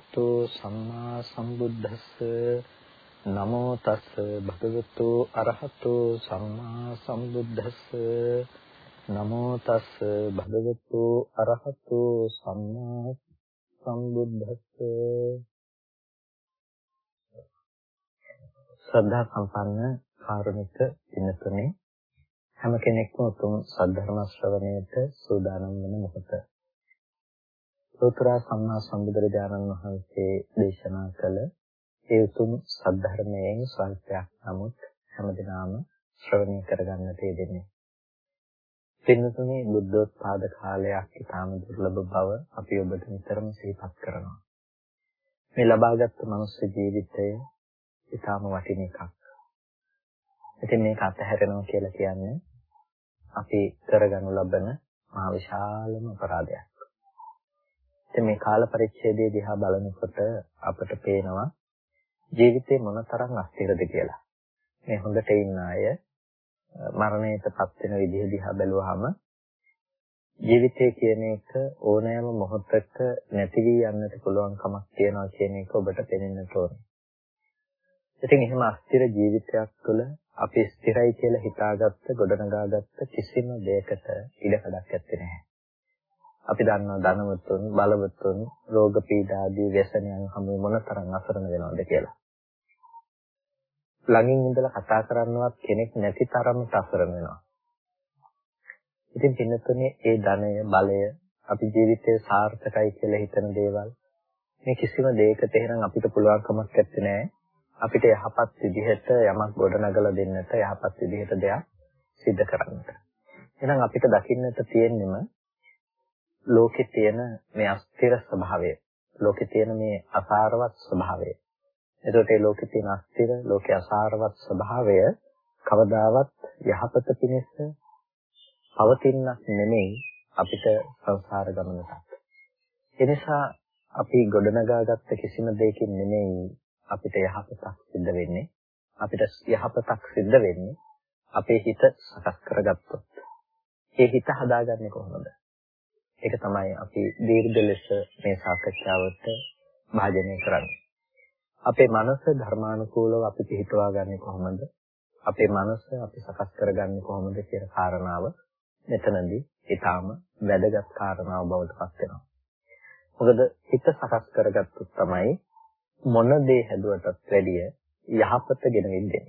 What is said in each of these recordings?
භගවතු අරහතු සම්මා සම්බුද්දස්ස නමෝ තස් භගවතු අරහතු සම්මා සම්බුද්දස්ස නමෝ තස් භගවතු අරහතු සම්මා සම්බුද්දස්ස ශ්‍රද්ධා සම්පන්න කාරුණික දිනතුනේ හැම කෙනෙක්ම උතුම් සද්ධර්ම ශ්‍රවණයට සූදානම් වන මොහොත. ලෝතර සම්මා සම්බුදුරජාණන් වහන්සේ දේශනා කළ ඒ උතුම් සද්ධර්මයෙන් ස්වල්පයක් නමුත් හැමදිනම ශ්‍රවණය කරගන්නට යෙදෙන්නේ. පින්නතුනේ බුද්ධෝත්පාද කාලයක් ඉතාම දුර්ලභ බව අපි ඔබට නිතරම සිහිපත් කරනවා. මේ ලබාගත් මනුස්ස ජීවිතය ඉතාම වටින එකක්. ඉතින් මේක අතහැරෙනවා කියලා කියන්නේ අපි කරගනු ලබන මහ විශාලම අපරාධයක්. ඉතින් මේ කාල පරිච්ඡේදයේ දිහා බලනකොට අපට පේනවා ජීවිතේ මොනතරම් අස්තිරද කියලා. මේ හොඳට ඉන්න අය මරණයටපත් වෙන විදිහ දිහා බැලුවාම ජීවිතය කියන එක ඕනෑම මොහොතක නැති වී යන්නට පුළුවන් කමක් තියෙනවා කියන එක ඔබට පේනෙන්නට ඕනේ. ඉතින් එහෙම අස්තිර ජීවිතයක් තුළ අපි ස්ථිරයි කියලා හිතාගත්ත ගොඩනගාගත්ත කිසිම දෙයකට ඉඩකඩක් නැත්තේ නැහැ. අපි දන්නවා ධනවතුන්, බලවතුන්, රෝග පීඩා ආදී ව්‍යසනයන් හැම මොනතරම් අසරණ වෙනවද කියලා. ළඟින් ඉඳලා කතා කරන්නවත් කෙනෙක් නැති තරමට අසරණ වෙනවා. ඉතින් පින්නතුනේ ඒ ධනය, බලය, අපි ජීවිතේ සාර්ථකයි කියලා හිතන දේවල් මේ කිසිම දෙයකට එහෙනම් අපිට පුළුවන් කමක් නැත්තේ නෑ. අපිට යහපත් විදිහට යමක් ගොඩනගලා දෙන්නට යහපත් විදිහට දෙයක් සිද්ධ කරන්නට. එහෙනම් අපිට දකින්නට තියෙන්නෙම ලෝකේ තියෙන මේ අස්තිර ස්වභාවය. ලෝකේ තියෙන මේ අසාරවත් ස්වභාවය. එතකොට ඒ ලෝකේ තියෙන අස්තිර, ලෝකේ අසාරවත් ස්වභාවය කවදාවත් යහපත පිණිස පවතිනක් නෙමෙයි අපිට සංසාර ගමනට. එනිසා අපි ගොඩනගාගත්ත කිසිම දෙයකින් නෙමෙයි අපිට යහපතක් සිද්ධ වෙන්නේ අපිට යහපතක් සිද්ධ වෙන්නේ අපේ හිත සකස් කරගත්තොත් ඒ හිත හදාගන්නේ කොහොමද ඒක තමයි අපි දීර්ඝ ලෙස මේ සාකච්ඡාවට භාජනය කරන්නේ අපේ මනස ධර්මානුකූලව අපි පිළිටවා ගන්නේ කොහොමද අපේ මනස අපි සකස් කරගන්නේ කොහොමද කියන කාරණාව මෙතනදී ඊටාම වැදගත් කාරණාව බවට පත් වෙනවා මොකද හිත සකස් කරගත්තොත් තමයි මොන දේ හැදුවටත් වැඩිය යහපත ගෙන වෙන්නේ.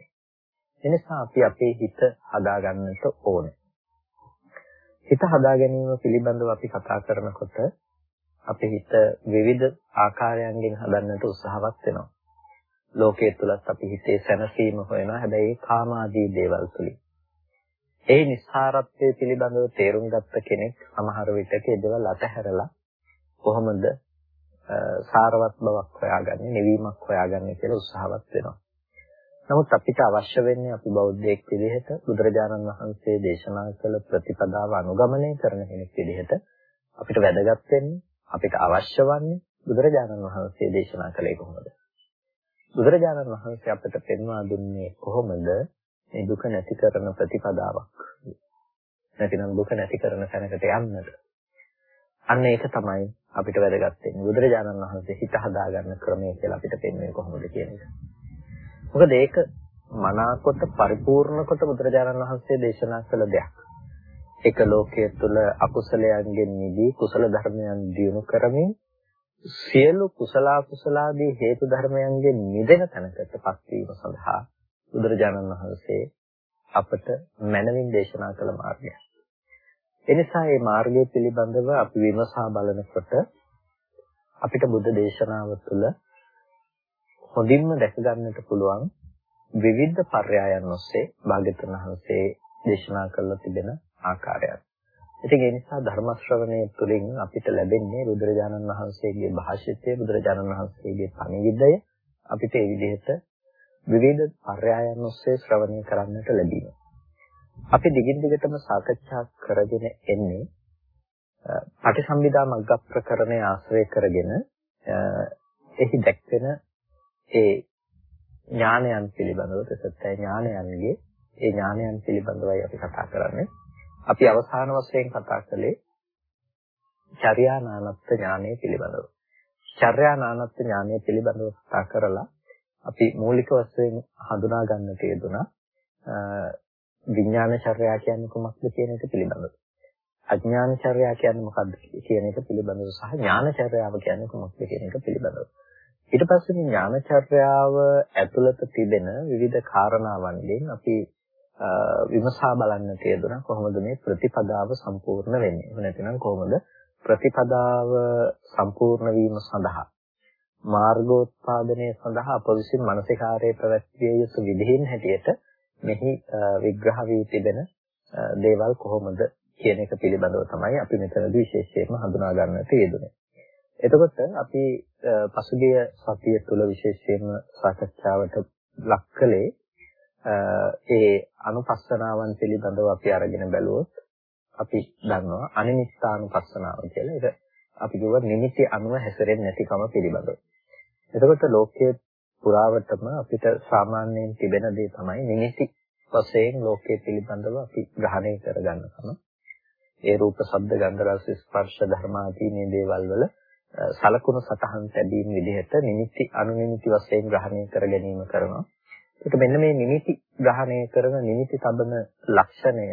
එනිසා අපි අපේ හිත හදාගන්නට ඕනේ. හිත හදා ගැනීම පිළිබඳව අපි කතා කරනකොට අපේ හිත විවිධ ආකාරයන්ගෙන් හදන්නට උත්සාහවත් වෙනවා. ලෝකයේ තුලත් අපි හිතේ සැනසීම හොයනවා. හැබැයි කාමාදී දේවල් තුලින්. ඒ නිස්සාරත්වයේ පිළිබඳව තේරුම් ගත්ත කෙනෙක් සමහර විටක ඒ දේවල් අතහැරලා කොහොමද සාරවත් බවක් හොයාගන්නේ නිවීමක් හොයාගන්නේ කියලා උත්සාහවත් වෙනවා. නමුත් අපිට අවශ්‍ය වෙන්නේ අපි බෞද්ධයෙක් විදිහට බුදුරජාණන් වහන්සේ දේශනා කළ ප්‍රතිපදාව අනුගමනය කරන කෙනෙක් විදිහට අපිට වැදගත් වෙන්නේ අපිට අවශ්‍ය වන්නේ බුදුරජාණන් වහන්සේ දේශනා කළේ කොහොමද? බුදුරජාණන් වහන්සේ අපිට පෙන්වා දුන්නේ කොහොමද මේ දුක නැති කරන ප්‍රතිපදාවක්? නැතිනම් දුක නැති කරන තැනකට යන්නට. අන්න ඒක තමයි අපිට වැදගත් වෙන්නේ. බුදුරජාණන් වහන්සේ හිත හදාගන්න ක්‍රමය කියලා අපිට පෙන්වන්නේ කොහොමද කියන එක. මොකද ඒක මනාකොට පරිපූර්ණ කොට බුදුරජාණන් වහන්සේ දේශනා කළ දෙයක්. ඒක ලෝකයේ තුල අකුසලයන්ගෙන් නිදී කුසල ධර්මයන් දියුණු කරමින් සියලු කුසල කුසලාදී හේතු ධර්මයන්ගෙන් මිදෙන තැනකටපත් වීම සඳහා බුදුරජාණන් වහන්සේ අපට මනමින් දේශනා කළ මාර්ගය. එනිසා මේ මාර්ගය පිළිබඳව අපි විමසා බලනකොට අපිට බුද්ධ දේශනාව තුළ හොඳින්ම දැක ගන්නට පුළුවන් විවිධ පර්යායන් ඔස්සේ භාග්‍යවතුන් වහන්සේ දේශනා කරලා තිබෙන ආකාරයන්. ඉතින් ඒ නිසා ධර්ම ශ්‍රවණය තුළින් අපිට ලැබෙන්නේ බුදුරජාණන් වහන්සේගේ භාෂිතය බුදුරජාණන් වහන්සේගේ පණිවිඩය අපිට ඒ විදිහට විවිධ පර්යායන් ඔස්සේ ශ්‍රවණය කරන්නට ලැබීම. අපි දිගින් දිගටම සාකච්ඡා කරගෙන එන්නේ පටිසම්භිදා මග්ග ප්‍රකරණය ආශ්‍රය කරගෙන එහි දැක්වෙන ඒ ඥානයන් පිළිබඳව තසත්ය ඥානයන්ගේ ඒ ඥානයන් පිළිබඳවයි අපි කතා කරන්නේ. අපි අවසාන වශයෙන් කතා කළේ චර්යානානත්ත් ඥානය පිළිබඳව. චර්යා නානත්ව ඥානය පිළිබඳව කතා කරලා අපි මූලික වශයෙන් හඳුනා ගන්නට යෙදුනා විඥාන චර්යා කියන්නේ කොහොමද කියන එක පිළිබඳව. අඥාන චර්යා කියන්නේ මොකක්ද කියන එක පිළිබඳව සහ ඥාන චර්යාව කියන්නේ කොහොමද කියන එක පිළිබඳව. ඊට පස්සේ මේ ඥාන චර්යාව ඇතුළත තිබෙන විවිධ කාරණාවන්ගෙන් අපි විමසා බලන්නට යෙදුණා කොහොමද මේ ප්‍රතිපදාව සම්පූර්ණ වෙන්නේ. එහෙම නැත්නම් කොහොමද ප්‍රතිපදාව සම්පූර්ණ වීම සඳහා මාර්ගෝත්පාදනය සඳහා අප විසින් මානසිකාරයේ පැවැත්විය යුතු විදිහින් හැටියට මෙහි විග්‍රහ වී තිබෙන දේවල් කොහොමද කියන එක පිළිබඳව තමයි අපි මෙතනදී විශේෂයෙන්ම හඳුනා ගන්නට යෙදුනේ. එතකොට අපි පසුගිය සතිය තුළ විශේෂයෙන්ම සාකච්ඡාවට ලක් කළේ ඒ අනුපස්සනාවන් පිළිබඳව අපි අරගෙන බැලුවොත් අපි දන්නවා අනිමිත්තානුපස්සනාව කියලා. ඒක අපි කියව නිමිති අනුව හැසිරෙන්නේ නැතිකම පිළිබඳව. එතකොට ලෝකයේ පුරාවටම අපිට සාමාන්‍යයෙන් තිබෙන දේ තමයි නිමිති වශයෙන් ලෝකයේ පිළිබඳව අපි ග්‍රහණය කරගන්නකම. ඒ රූප, ශබ්ද, ගන්ධ, රස, ස්පර්ශ ධර්ම ආදී මේ දේවල් වල සලකුණු සතහන් තැබීම විදිහට නිමිති අනුනිමිති වශයෙන් ග්‍රහණය කර ගැනීම කරනවා. ඒක මෙන්න මේ නිමිති ග්‍රහණය කරන නිමිති තබන ලක්ෂණය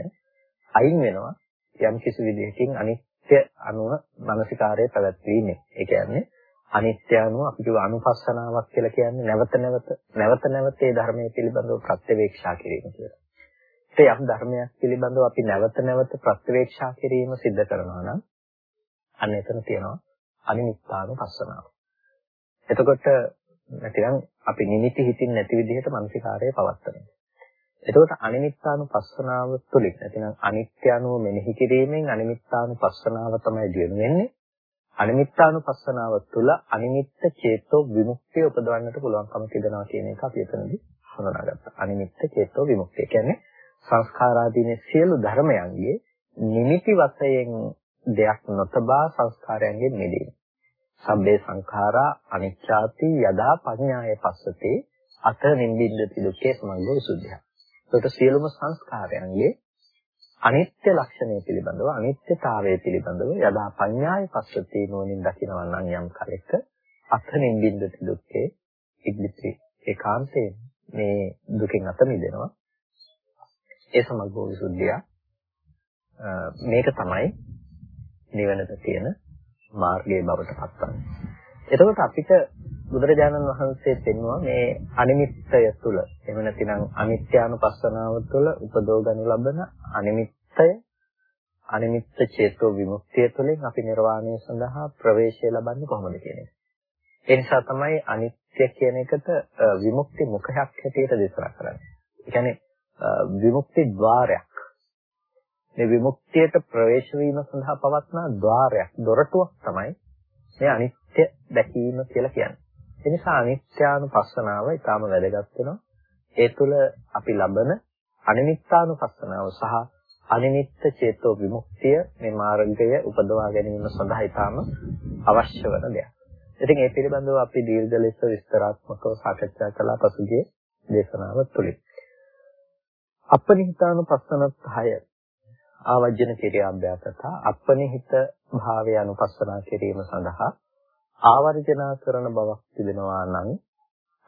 අයින් වෙනවා යම් කිසි විදිහකින් අනිත්‍ය අනුව මානසිකාරයේ පැවැත්වීමේ. ඒ කියන්නේ අනිත්‍ය අනුව අපි කියව අනුපස්සනාවක් කියලා කියන්නේ නැවත නැවත නැවත නැවත ඒ ධර්මයේ පිළිබඳව ප්‍රත්‍යවේක්ෂා කිරීම කියලා. ඒ යම් ධර්මයක් පිළිබඳව අපි නැවත නැවත ප්‍රත්‍යවේක්ෂා කිරීම සිද්ධ කරනවා නම් අන්න එතන තියෙනවා අනිමිත්තානුපස්සනාව. එතකොට නැතිනම් අපි නිමිති හිතින් නැති විදිහට මානසිකාරය පවත්වනවා. එතකොට අනිමිත්තානුපස්සනාව තුළින් නැතිනම් අනිත්‍ය අනුව මෙනෙහි කිරීමෙන් අනිමිත්තානුපස්සනාව තමයි දිනු වෙන්නේ. අනිමිත්තානුපස්සනාව තුළ අනිමිත්ත චේතෝ විමුක්තිය උපදවන්නට පුළුවන්කම තිබෙනවා කියන එක අපි එතනදී හඳුනාගත්තා. අනිමිත්ත චේතෝ විමුක්තිය කියන්නේ සංස්කාරාදීනේ සියලු ධර්මයන්ගේ නිමිති වශයෙන් දෙයක් නොතබා සංස්කාරයන්ගෙන් මිදීම. සබ්බේ සංඛාරා අනිච්චාති යදා පඤ්ඤාය පස්සතේ අත නිබ්බින්දති දුක්ඛේ සමග්ගෝ විසුද්ධිය. ඒකට සියලුම සංස්කාරයන්ගේ අනිත්‍ය ලක්ෂණය පිළිබඳව අනිත්‍යතාවය පිළිබඳව යදා පඤ්ඤාය පස්සති නෝනින් දකිනවා නම් යම් කලෙක අතනින් බින්දති දුක්ඛේ ඉක්දිත්‍රි ඒකාන්තයෙන් මේ දුකෙන් අත මිදෙනවා ඒ සමග්ගෝ විසුද්ධිය මේක තමයි නිවනට තියෙන මාර්ගයේ බවට පත්වන්නේ එතකොට අපිට බුදුරජාණන් වහන්සේ පෙන්වුවා මේ අනිමිත්තය තුළ එහෙම නැතිනම් අනිත්‍යානුපස්සනාව තුළ උපදෝගනු ලබන අනිමිත්තය අනිමිත්ත චේතෝ විමුක්තිය තුළින් අපි නිර්වාණය සඳහා ප්‍රවේශය ලබන්නේ කොහොමද කියන එක. ඒ නිසා තමයි අනිත්‍ය කියන එකට විමුක්ති මුඛයක් හැටියට දේශනා කරන්නේ. ඒ කියන්නේ විමුක්ති ద్వාරයක්. මේ විමුක්තියට ප්‍රවේශ වීම සඳහා පවත්නා ద్వාරයක්, දොරටුවක් තමයි මේ අනිත්‍ය දැකීම කියලා කියන්නේ. ඒ නිසා අනිත්‍යානුපස්සනාව ඊටාම වැදගත් වෙනවා. ඒ තුළ අපි ලබන අනිමිත්තානුපස්සනාව සහ අනිමිත්ත චේතෝ විමුක්තිය මේ මාර්ගය උපදවා ගැනීම සඳහා ඊටාම අවශ්‍ය වන දෙයක්. ඉතින් ඒ පිළිබඳව අපි දීර්ඝ ලෙස විස්තරාත්මකව සාකච්ඡා කළා පසුගිය දේශනාව තුළින්. අපනිහිතානුපස්සන 6 ආවජන කිරියාභ්‍යාසත අපනිහිත භාවය අනුපස්සනා කිරීම සඳහා ආවර්ජනා කරන බවක් තිබෙනවා නම්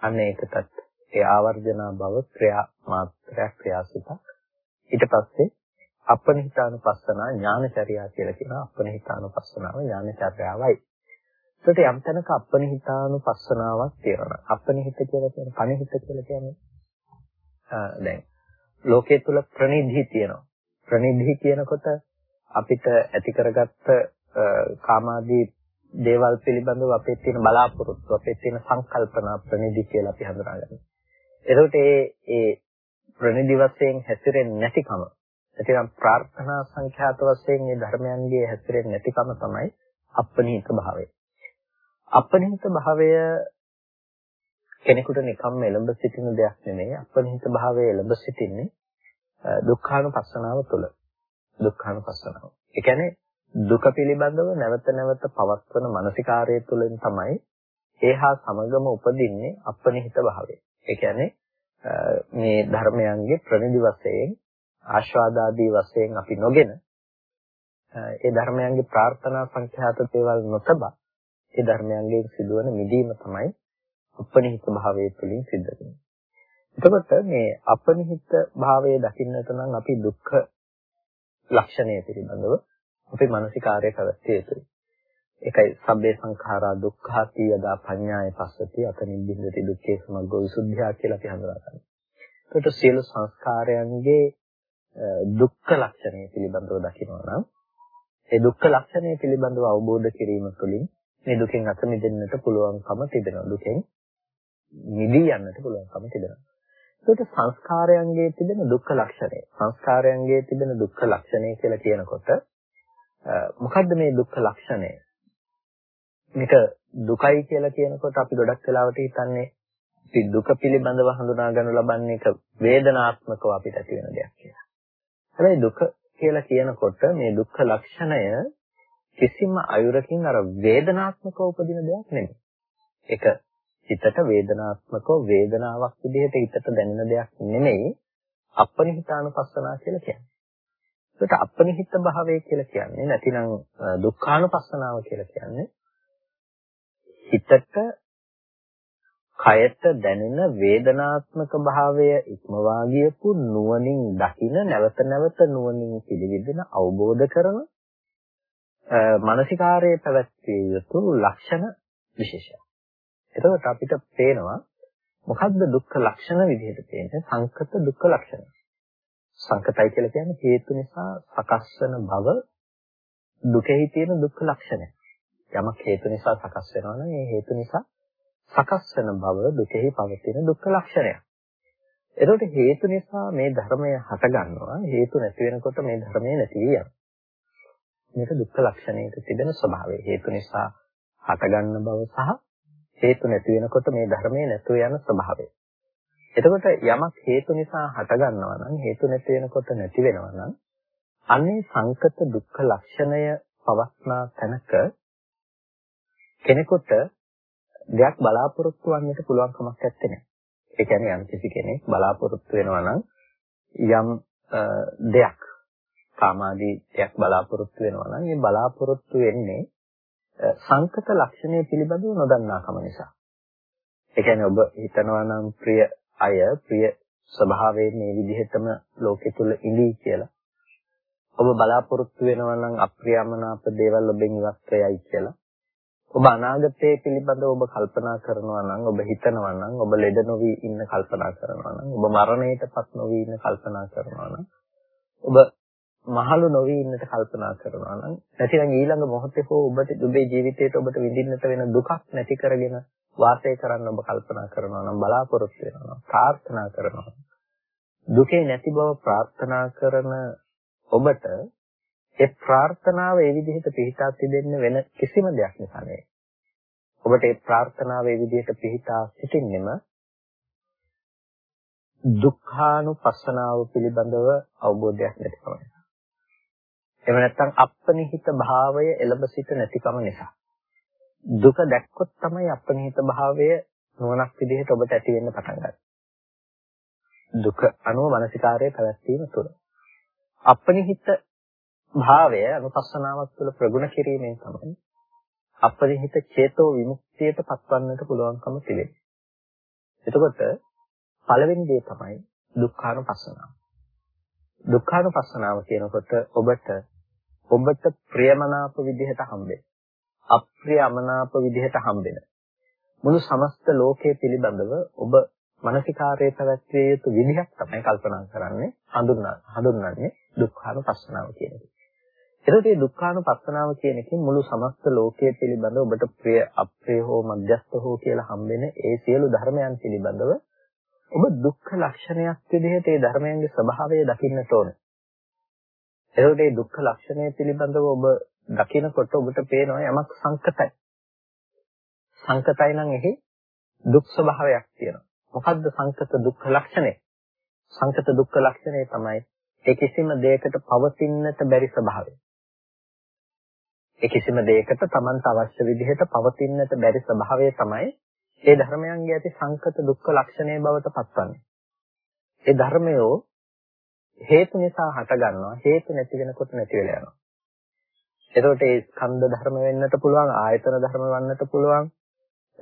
අන්න ඒකටත් ඒ ආවර්ජනා බව ක්‍රියා මාත්‍රයක් ක්‍රියාසිතක් ඊට පස්සේ අපනිහිතානුපස්සනා ඥානචර්යා කියලා කියන අපනිහිතානුපස්සනාව ඥානචර්යාවයි. ඒකට යම් තැනක අපනිහිතානුපස්සනාවක් තියෙනවා. අපනිහිත කියලා කියන්නේ පනිහිත කියලා කියන්නේ දැන් ලෝකයේ තුල ප්‍රනිධි තියෙනවා. ප්‍රනිධි කියනකොට අපිට ඇති කරගත්ත කාමාදී දේවල් පිළිබඳව අපේ තියෙන බලාපොරොත්තු අපේ තියෙන සංකල්පනා ප්‍රනිධි කියලා අපි හඳුනාගන්නවා. එතකොට ඒ ඒ ප්‍රනිධි වශයෙන් හැසිරෙන්නේ නැතිකම නැතිනම් ප්‍රාර්ථනා සංඛ්‍යාත වශයෙන් මේ ධර්මයන්ගේ හැසිරෙන්නේ නැතිකම තමයි අපනිහිත භාවය. අපනිහිත භාවය කෙනෙකුට නිකම්ම එළඹ සිටින දෙයක් නෙමෙයි. අපනිහිත භාවය එළඹ සිටින්නේ දුක්ඛානුපස්සනාව තුළ. දුක්ඛානුපස්සනාව. ඒ කියන්නේ දුක පිළිබඳව නැවත නැවත පවත්වන මානසිකාරය තුළින් තමයි ඒහා සමගම උපදින්නේ අපනිහිත භාවය. ඒ කියන්නේ මේ ධර්මයන්ගේ ප්‍රනිදි වශයෙන් ආස්වාදාදී වශයෙන් අපි නොගෙන ඒ ධර්මයන්ගේ ප්‍රාර්ථනා සංඛ්‍යාත දේවල් නොතබා ඒ ධර්මයන්ගෙන් සිදුවන මිදීම තමයි අපනිහිත භාවයේ තුලින් සිද්ධ වෙන්නේ. එතකොට මේ අපනිහිත භාවයේ දකින්නට නම් අපි දුක්ඛ ලක්ෂණය පිළිබඳව අපේ මානසිකාර්යය පැවැත්විය යුතුයි. ඒකයි සබ්බේ සංඛාරා දුක්ඛාති යදා පඤ්ඤාය පස්සති අතනින් බින්දති දුක්ඛේ සමග්ගෝ විසුද්ධිය කියලා අපි හඳුනාගන්නවා. ඒකට සියලු සංස්කාරයන්ගේ දුක්ඛ ලක්ෂණය පිළිබඳව දකිනවා නම් ඒ දුක්ඛ ලක්ෂණය පිළිබඳව අවබෝධ කිරීම තුළින් මේ දුකෙන් අත මිදෙන්නට පුළුවන්කම තිබෙනවා. දුකෙන් මිදී යන්නට පුළුවන්කම තිබෙනවා. ඒකට සංස්කාරයන්ගේ තිබෙන දුක්ඛ ලක්ෂණය. සංස්කාරයන්ගේ තිබෙන දුක්ඛ ලක්ෂණය කියලා කියනකොට මොකද්ද මේ දුක්ඛ ලක්ෂණය? මේක දුකයි කියලා කියනකොට අපි ගොඩක් වෙලාවට හිතන්නේ අපි දුක පිළිබඳව හඳුනා ගන්න ලබන්නේ ඒක වේදනාත්මකව අපිට ඇති වෙන දෙයක් කියලා. හැබැයි දුක කියලා කියනකොට මේ දුක්ඛ ලක්ෂණය කිසිම අයුරකින් අර වේදනාත්මකව උපදින දෙයක් නෙමෙයි. ඒක හිතට වේදනාත්මකව වේදනාවක් විදිහට හිතට දැනෙන දෙයක් නෙමෙයි අපනිහිතානුපස්සනා කියලා කියන්නේ. ඒකට අපනිහිත භාවය කියලා කියන්නේ නැතිනම් දුක්ඛානුපස්සනාව කියලා කියන්නේ හිතට කයට දැනෙන වේදනාත්මක භාවය ඉක්මවා ගියපු නුවණින් දකින නැවත නැවත නුවණින් පිළිවිදෙන අවබෝධ කරන මානසිකාරයේ පැවැත්විය යුතු ලක්ෂණ විශේෂයක්. එතකොට අපිට පේනවා මොකද්ද දුක්ඛ ලක්ෂණ විදිහට පේන්නේ සංකත දුක්ඛ ලක්ෂණ. සංකතයි කියලා කියන්නේ හේතු නිසා සකස් වෙන බව දුකෙහි තියෙන දුක්ඛ ලක්ෂණය. යමක් හේතු නිසා සකස් වෙනවා නම් ඒ හේතු නිසා සකස් වෙන බව දුකෙහි පවතින දුක්ඛ ලක්ෂණයක්. එතකොට හේතු නිසා මේ ධර්මය හට ගන්නවා හේතු නැති වෙනකොට මේ ධර්මය නැති වෙනවා. මේක දුක්ඛ ලක්ෂණයේ තිබෙන ස්වභාවය. හේතු නිසා හට ගන්න බව සහ හේතු නැති වෙනකොට මේ ධර්මයේ නැතුව යන ස්වභාවය. එතකොට යමක් හේතු නිසා හට ගන්නවා නම් හේතු නැති වෙනකොට නැති වෙනවා නම් අන්නේ සංකත දුක්ඛ ලක්ෂණය පවස්නා තැනක කෙනෙකුට දෙයක් බලාපොරොත්තු වන්නට පුළුවන් කමක් නැත්තේ. ඒ කියන්නේ යම් කිසි කෙනෙක් බලාපොරොත්තු වෙනවා නම් යම් දෙයක් කාමාදී දෙයක් බලාපොරොත්තු වෙනවා නම් ඒ බලාපොරොත්තු වෙන්නේ සංකත ලක්ෂණය පිළිබඳව නොදන්නාකම නිසා. ඒ කියන්නේ ඔබ හිතනවා නම් ප්‍රිය අය ප්‍රිය ස්වභාවයෙන් මේ විදිහටම ලෝකෙ තුල ඉඳී කියලා. ඔබ බලාපොරොත්තු වෙනවා නම් අප්‍රියමනාප දේවල් ඔබෙන් ඉවත් වෙයි කියලා. ඔබ අනාගතයේ පිළිබඳව ඔබ කල්පනා කරනවා නම් ඔබ හිතනවා නම් ඔබ ලෙඩ නොවි ඉන්න කල්පනා කරනවා නම් ඔබ මරණයටපත් නොවි ඉන්න කල්පනා කරනවා නම් ඔබ මහලු නොවි ඉන්නට කල්පනා කරනවා නම් නැතිනම් ඊළඟ මොහොතේ හෝ ඔබට ඔබේ ජීවිතයට ඔබට විඳින්නට වෙන දුකක් නැති කරගෙන වාසය කරන්න ඔබ කල්පනා කරනවා නම් බලාපොරොත්තු වෙනවා ප්‍රාර්ථනා කරනවා දුකේ නැති බව ප්‍රාර්ථනා කරන ඔබට ඒ ප්‍රාර්ථනාව ඒ විදිහට පිහිටා තිබෙන්න වෙන කිසිම දෙයක් නිසා නෙවෙයි. ඔබට ඒ ප්‍රාර්ථනාව ඒ විදිහට පිහිටා සිටින්නෙම දුක්ඛානුපස්සනාව පිළිබඳව අවබෝධයක් නැතිකම නිසා. එහෙම නැත්නම් අපනිහිත භාවය එළඹ සිට නැතිකම නිසා. දුක දැක්කොත් තමයි අපනිහිත භාවය නුවණක් විදිහට ඔබට ඇති වෙන්න පටන් ගන්නේ. දුක අනුව මානසිකාරයේ පැවැත්වීම තුළ. අපනිහිත භාවය අනුපස්සනාවක් තුළ ප්‍රගුණ කිරීමෙන් තමයි අපරිහිත චේතෝ විමුක්තියට පත්වන්නට පුළුවන්කම තිබෙන්නේ. එතකොට පළවෙනි දේ තමයි දුක්ඛානුපස්සනාව. දුක්ඛානුපස්සනාව කියනකොට ඔබට ඔබට ප්‍රියමනාප විදිහට හම්බෙන අප්‍රියමනාප විදිහට හම්බෙන මුළු සමස්ත ලෝකයේ පිළිබඳව ඔබ මානසිකාරයේ පැවැත්විය යුතු විදිහක් තමයි කල්පනා කරන්නේ හඳුන්වන්නේ හඳුන්වන්නේ දුක්ඛානුපස්සනාව කියන එක. එතකොට මේ දුක්ඛානුපස්සනාව කියන එකෙන් මුළු සමස්ත ලෝකයේ පිළිබඳව ඔබට ප්‍රිය අප්‍රිය හෝ මධ්‍යස්ථ හෝ කියලා හම්බෙන ඒ සියලු ධර්මයන් පිළිබඳව ඔබ දුක්ඛ ලක්ෂණයක් විදිහට ඒ ධර්මයන්ගේ ස්වභාවය දකින්නට ඕනේ. එතකොට මේ දුක්ඛ ලක්ෂණය පිළිබඳව ඔබ දකිනකොට ඔබට පේනවා යමක් සංකතයි. සංකතයි නම් එහි දුක් ස්වභාවයක් තියෙනවා. මොකද්ද සංකත දුක්ඛ ලක්ෂණය? සංකත දුක්ඛ ලක්ෂණය තමයි ඒ කිසිම දෙයකට පවතින්නට බැරි ස්වභාවය. ඒ කිසිම දෙයකට Tamanට අවශ්‍ය විදිහට පවතින්නට බැරි ස්වභාවය තමයි ඒ ධර්මයන්ගේ ඇති සංකත දුක්ඛ ලක්ෂණය බවට පත්වන්නේ. ඒ ධර්මයෝ හේතු නිසා හට ගන්නවා හේතු නැති වෙනකොට නැති වෙලා යනවා. එතකොට ඒ ස්කන්ධ ධර්ම වෙන්නට පුළුවන් ආයතන ධර්ම වන්නට පුළුවන්.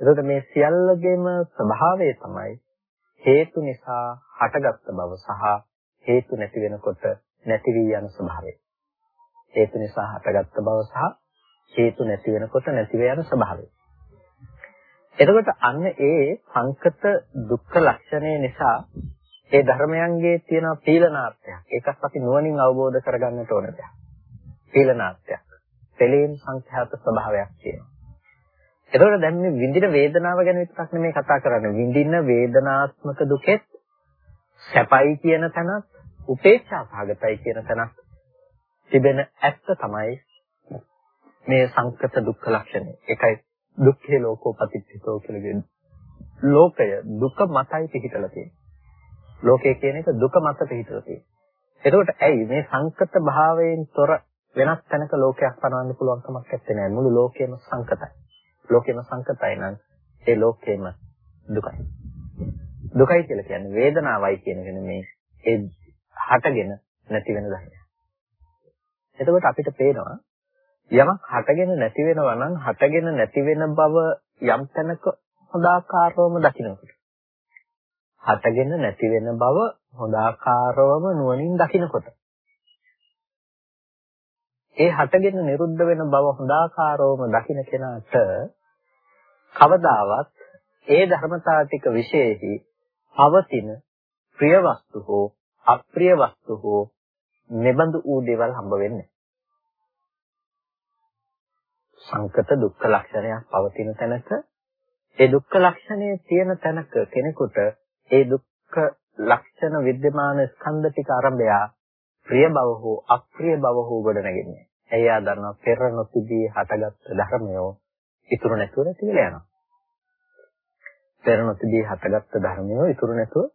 එතකොට මේ සියල්ලගේම ස්වභාවය තමයි හේතු නිසා හටගත්ත බව සහ හේතු නැති වෙනකොට නැති වී යන ස්වභාවය. හේතු නිසා හටගත්ත බව සහ හේතු නැති වෙනකොට නැති වේ යන ස්වභාවය. එතකොට අන්න ඒ සංකත දුක්ඛ ලක්ෂණය නිසා ඒ ධර්මයන්ගේ තියෙන පීලනාර්ථයක්. ඒකත් අපි නුවණින් අවබෝධ කරගන්නට ඕන දෙයක්. පීලනාර්ථයක්. පෙළීම් සංඛ්‍යාත ස්වභාවයක් තියෙනවා. එතකොට දැන් මේ විඳින වේදනාව ගැන විතරක් නෙමෙයි කතා කරන්නේ. විඳින වේදනාත්මක දුකෙත් සැපයි කියන තැනත් උපේක්ෂා භාගතයි කියන තැනත් තිබෙන ඇත්ත තමයි මේ සංකත දුක්ඛ ලක්ෂණය. ඒකයි දුක්ඛේ ලෝකෝ පතිච්චිතෝ කියලා කියන්නේ. ලෝකය දුක මතයි පිහිටලා තියෙන්නේ. ලෝකය කියන එක දුක මත පිහිටලා තියෙන්නේ. එතකොට ඇයි මේ සංකත භාවයෙන් තොර වෙනස් තැනක ලෝකයක් පනවන්න පුළුවන් කමක් නැත්තේ මුළු ලෝකෙම සංකතයි. ලෝකෙම සංකතයි නම් ඒ ලෝකෙම දුකයි. දුකයි කියලා කියන්නේ වේදනාවයි කියන එක නෙමේ ඒ හටගෙන නැති වෙන ධර්මයක්. එතකොට අපිට පේනවා යමක් හටගෙන නැති වෙනවා නම් හටගෙන නැති වෙන බව යම් තැනක හොදාකාරවම දකින්නකොට. හටගෙන නැති වෙන බව හොදාකාරවම නුවණින් දකින්නකොට. ඒ හටගෙන නිරුද්ධ වෙන බව හොදාකාරවම දකින්න කෙනාට කවදාවත් ඒ ධර්මතා ටික විශේෂයි පවතින ප්‍රිය වස්තු හෝ අප්‍රිය වස්තු හෝ නිබඳු වූ දේවල් හම්බ වෙන්නේ සංකත දුක්ඛ ලක්ෂණයක් පවතින තැනක ඒ දුක්ඛ ලක්ෂණය තියෙන තැනක කෙනෙකුට ඒ දුක්ඛ ලක්ෂණ विद्यमान ස්කන්ධ ටික ආරම්භය ප්‍රිය බව හෝ අප්‍රිය බව හෝ ගොඩනගන්නේ. එයා දන්නවා පෙර නොතිබී හටගත් ධර්මය ඉතුරු නැතුව නැතිලා යනවා. පෙර නොතිබී හටගත් ධර්මය ඉතුරු නැතුව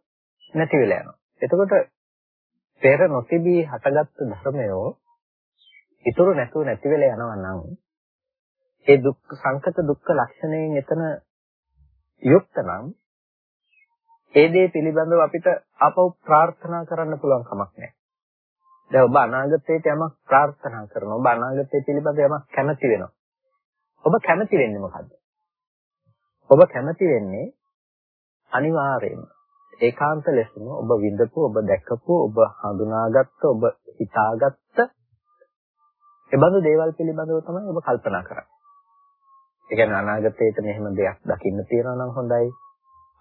නැති වෙලා යනවා. එතකොට පෙර නොතිබී හටගත් ධර්මය ඉතුරු නැතුව නැති වෙලා යනවා නම් ඒ දුක් සංකත දුක්ඛ ලක්ෂණයෙන් එතන යුක්ත නම් ඒ දේ පිළිබඳව අපිට අපව ප්‍රාර්ථනා කරන්න පුළුවන් කමක් නැහැ. දැන් ඔබ අනාගතයට යමක් ප්‍රාර්ථනා කරනවා. ඔබ අනාගතය පිළිබඳව යමක් කැමති වෙනවා. ඔබ කැමති වෙන්නේ මොකද්ද? ඔබ කැමති වෙන්නේ අනිවාර්යයෙන්ම ඒකාන්ත ලෙසම ඔබ විඳපු, ඔබ දැකපු, ඔබ හඳුනාගත්ත, ඔබ හිතාගත්ත එබඳු දේවල් පිළිබඳව තමයි ඔබ කල්පනා කරන්නේ. ඒ කියන්නේ අනාගතයේට මෙහෙම දෙයක් දකින්න තියනවා නම් හොඳයි.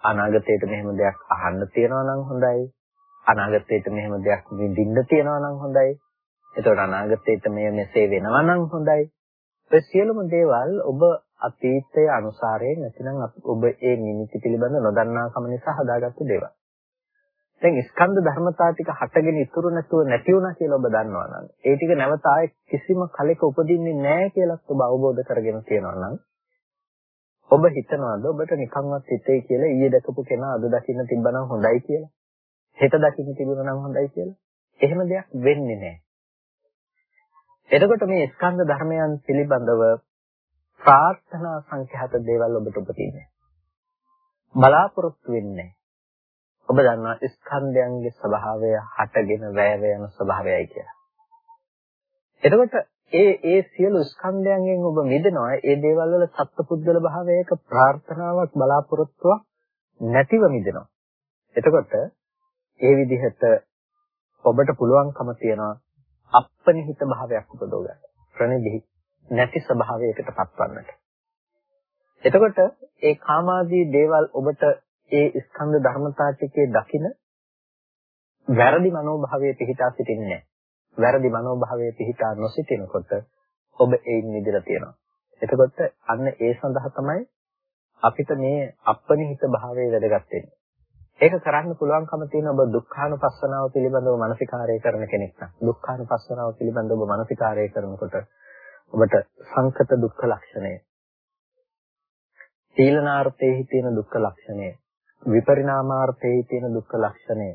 අනාගතයේට මෙහෙම දෙයක් අහන්න තියනවා නම් හොඳයි. අනාගතයේට මෙහෙම දෙයක් විඳින්න තියනවා නම් හොඳයි. එතකොට අනාගතයේට මේ මෙසේ වෙනවා නම් හොඳයි. ඒ සියලුම දේවල් ඔබ අතීතයේ අනුසාරයෙන් නැතිනම් ඔබ ඒ නිමිති පිළිබඳ නොදන්නාකම නිසා හදාගත්තු දේවල්. දැන් ස්කන්ධ ධර්මතා ටික හටගෙන ඉතුරු නැතුව නැති වුණා කියලා ඔබ දන්නවා නම් ඒ ටික නැවත ආයේ කිසිම කලෙක උපදින්නේ නැහැ කියලා ඔබ අවබෝධ කරගෙන තියෙනවා නම් ඔබ හිතනවාද ඔබට නිකන්වත් හිතේ කියලා ඊයේ දැකපු කෙනා අද දකින්න තිබ්බනම් හොඳයි කියලා? හෙට දකින්න තිබුණා නම් හොඳයි කියලා? එහෙම දෙයක් වෙන්නේ නැහැ. එතකොට මේ ස්කන්ධ ධර්මයන් පිළිබඳව ප්‍රාර්ථනා සංඛ්‍යාත දේවල් ඔබට උපදින්නේ. බලාපොරොත්තු වෙන්නේ ඔබ දන්නවා ස්කන්ධයන්ගේ ස්වභාවය හටගෙන වැය වෙන ස්වභාවයයි කියලා. එතකොට ඒ ඒ සියලු ස්කන්ධයන්ගෙන් ඔබ මිදෙනවා. ඒ දේවල් වල සත්පුද්ගල භාවයක ප්‍රාර්ථනාවක් බලාපොරොත්තුවක් නැතිව මිදෙනවා. එතකොට ඒ විදිහට ඔබට පුළුවන්කම තියනවා අපනිහිත භාවයක් උපදව ගන්න. ප්‍රණිදි නැති ස්වභාවයකට පත්වන්නට. එතකොට ඒ කාමාදී දේවල් ඔබට ඒ ස්කන්ධ ධර්මතා ටිකේ දකින වැරදි මනෝභාවයේ පිහිටා සිටින්නේ නැහැ. වැරදි මනෝභාවයේ පිහිටා නොසිටිනකොට ඔබ ඒයින් මිදලා තියෙනවා. එතකොට අන්න ඒ සඳහා තමයි අපිට මේ අපනිහිත භාවයේ වැදගත් වෙන්නේ. ඒක කරන්න පුළුවන්කම තියෙන ඔබ දුක්ඛානුපස්සනාව පිළිබඳව මානසිකාරය කරන කෙනෙක් නම් දුක්ඛානුපස්සනාව පිළිබඳව ඔබ මානසිකාරය කරනකොට ඔබට සංකත දුක්ඛ ලක්ෂණය සීලනාර්ථයේ තියෙන දුක්ඛ ලක්ෂණය විපරිණාමාර්ථයේ තියෙන දුක්ඛ ලක්ෂණය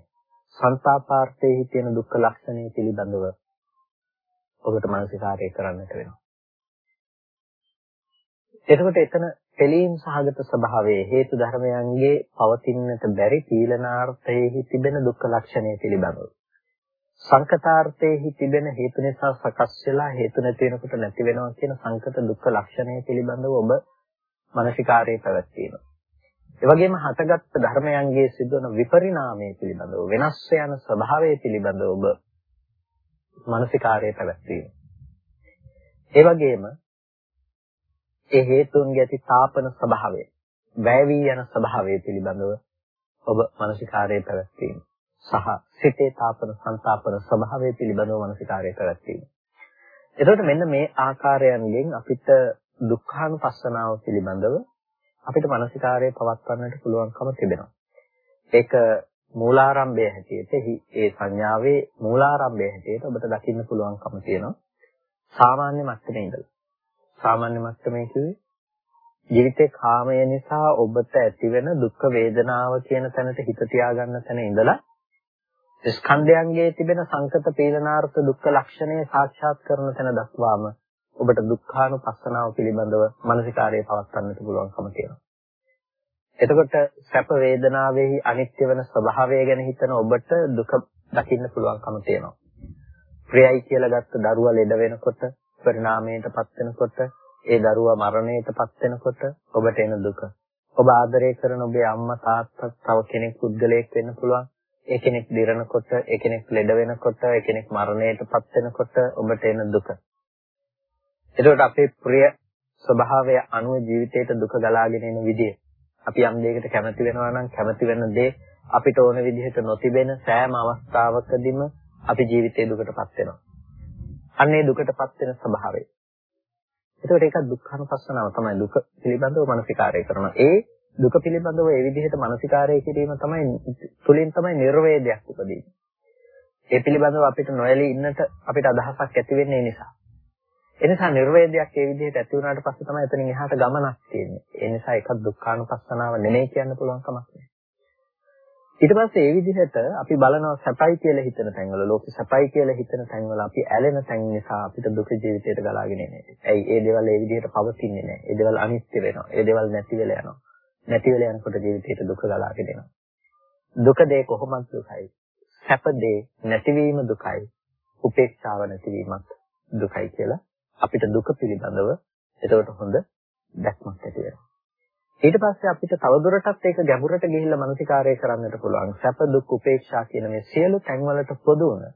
සංతాපාර්ථයේ තියෙන දුක්ඛ ලක්ෂණය පිළිබඳව ඔබට මානසිකාරය කරන්නට වෙනවා. එතකොට එතන තෙලීම් සහගත ස්වභාවයේ හේතු ධර්මයන්ගේ පවතින්නට බැරි තීලනාර්ථයේ තිබෙන දුක්ඛ ලක්ෂණය පිළිබඳව සංකතාර්ථයේහි තිබෙන හේතු නිසා සකස් වෙලා හේතු නැති වෙනකොට නැති වෙනවා කියන සංකත දුක්ඛ ලක්ෂණය පිළිබඳව ඔබ මානසිකාරයේ පැවැත්වීම. ඒ වගේම හටගත් ධර්මයන්ගේ සිදුවන විපරිණාමය පිළිබඳව වෙනස් යන ස්වභාවය පිළිබඳව ඔබ මානසිකාරයේ පැවැත්වීම. ඒ වගේම ඒ හේතුන්ගේ ඇති තාපන ස්වභාවය, වැය වී යන ස්වභාවය පිළිබඳව ඔබ මානසිකාරයේ පැවැත්වීම. සහ සිතේ තාපන සංతాපන ස්වභාවය පිළිබඳව මනසිකාරය පැවැත්වීම. එතකොට මෙන්න මේ ආකාරයන්ගෙන් අපිට දුක්ඛානුපස්සනාව පිළිබඳව අපිට මනසිකාරය පවත්වන්නට පුළුවන්කම තිබෙනවා. ඒක මූලාරම්භය හැටියට ඒ සංඥාවේ මූලාරම්භය හැටියට ඔබට දකින්න පුළුවන්කම තියෙනවා. සාමාන්‍ය මට්ටමේ ඉඳලා. සාමාන්‍ය මට්ටමේ කිව්වේ ජීවිතේ කාමය නිසා ඔබට ඇතිවෙන දුක් වේදනාව කියන තැනට හිත තියාගන්න තැන ඉඳලා ස්කන්ධයන්ගේ තිබෙන සංකත පීලනාර්ථ දුක්ඛ ලක්ෂණය සාක්ෂාත් කරන තැන දක්වාම ඔබට දුක්ඛානුපස්සනාව පිළිබඳව මානසිකාරයේ පවත්වන්නට පුළුවන්කම තියෙනවා. එතකොට සැප වේදනාවේහි අනිත්‍ය වෙන ස්වභාවය ගැන හිතන ඔබට දුක දකින්න පුළුවන්කම තියෙනවා. ප්‍රියයි කියලා ගත්ත දරුවා ලෙඩ වෙනකොට පරිණාමයටපත් වෙනකොට ඒ දරුවා මරණයටපත් වෙනකොට ඔබට එන දුක. ඔබ ආදරය කරන ඔබේ අම්මා තාත්තා තව කෙනෙක් පුද්ගලයෙක් වෙන්න පුළුවන්. ඒ කෙනෙක් දිරනකොට, ඒ කෙනෙක් ලෙඩ වෙනකොට, ඒ කෙනෙක් මරණයටපත් වෙනකොට ඔබට එන දුක. එතකොට අපේ ප්‍රිය ස්වභාවය අනුව ජීවිතේට දුක ගලාගෙන එන විදිය. අපි යම් දෙයකට කැමති වෙනවා නම් කැමති වෙන දේ අපිට ඕන විදිහට නොතිබෙන සෑම අවස්ථාවකදීම අපි ජීවිතේ දුකටපත් වෙනවා. අන්නේ දුකටපත් වෙන ස්වභාවය. එතකොට ඒක දුක්ඛානුපස්සනාව තමයි දුක පිළිබඳව මනසිකාරය කරනවා. ඒ දුක පිළිබඳව ඒ විදිහට මානසිකාරය කිරීම තමයි තුලින් තමයි නිර්වේදයක් උපදින්නේ. ඒ පිළිබඳව අපිට නොයලී ඉන්නට අපිට අදහසක් ඇති වෙන්නේ නිසා. ඒ නිසා නිර්වේදයක් ඒ විදිහට ඇති වුණාට පස්සේ තමයි එතනින් එහාට ගමනක් තියෙන්නේ. ඒ නිසා එකක් දුක්ඛානුපස්සනාව නෙමෙයි කියන්න පුළුවන් කමක් නැහැ. ඊට පස්සේ ඒ විදිහට අපි බලනවා සැපයි කියලා හිතන තැන්වල ලෝකෙ සැපයි කියලා හිතන තැන්වල අපි ඇලෙන තැන් නිසා අපිට දුක ජීවිතයට ගලාගෙන එන්නේ. ඇයි ඒ දේවල් ඒ විදිහට පවතින්නේ නැහැ. ඒ දේවල් අනිත්‍ය වෙනවා. ඒ දේවල් නැති වෙලා යනවා. නැති වෙලා යනකොට ජීවිතේට දුක ගලාගෙන එනවා. දුක දේ කොහොමද දුකයි? සැප දේ නැතිවීම දුකයි. උපේක්ෂාව නැතිවීමත් දුකයි කියලා අපිට දුක පිළිබඳව එතකොට හොඳ දැක්මක් ඇති වෙනවා. ඊට පස්සේ අපිට තවදුරටත් ඒක ගැඹුරට ගිහිල්ලා මනසිකාරය කරන්නට පුළුවන්. සැප දුක් උපේක්ෂා කියන මේ සියලු තැන්වලට පොදු වන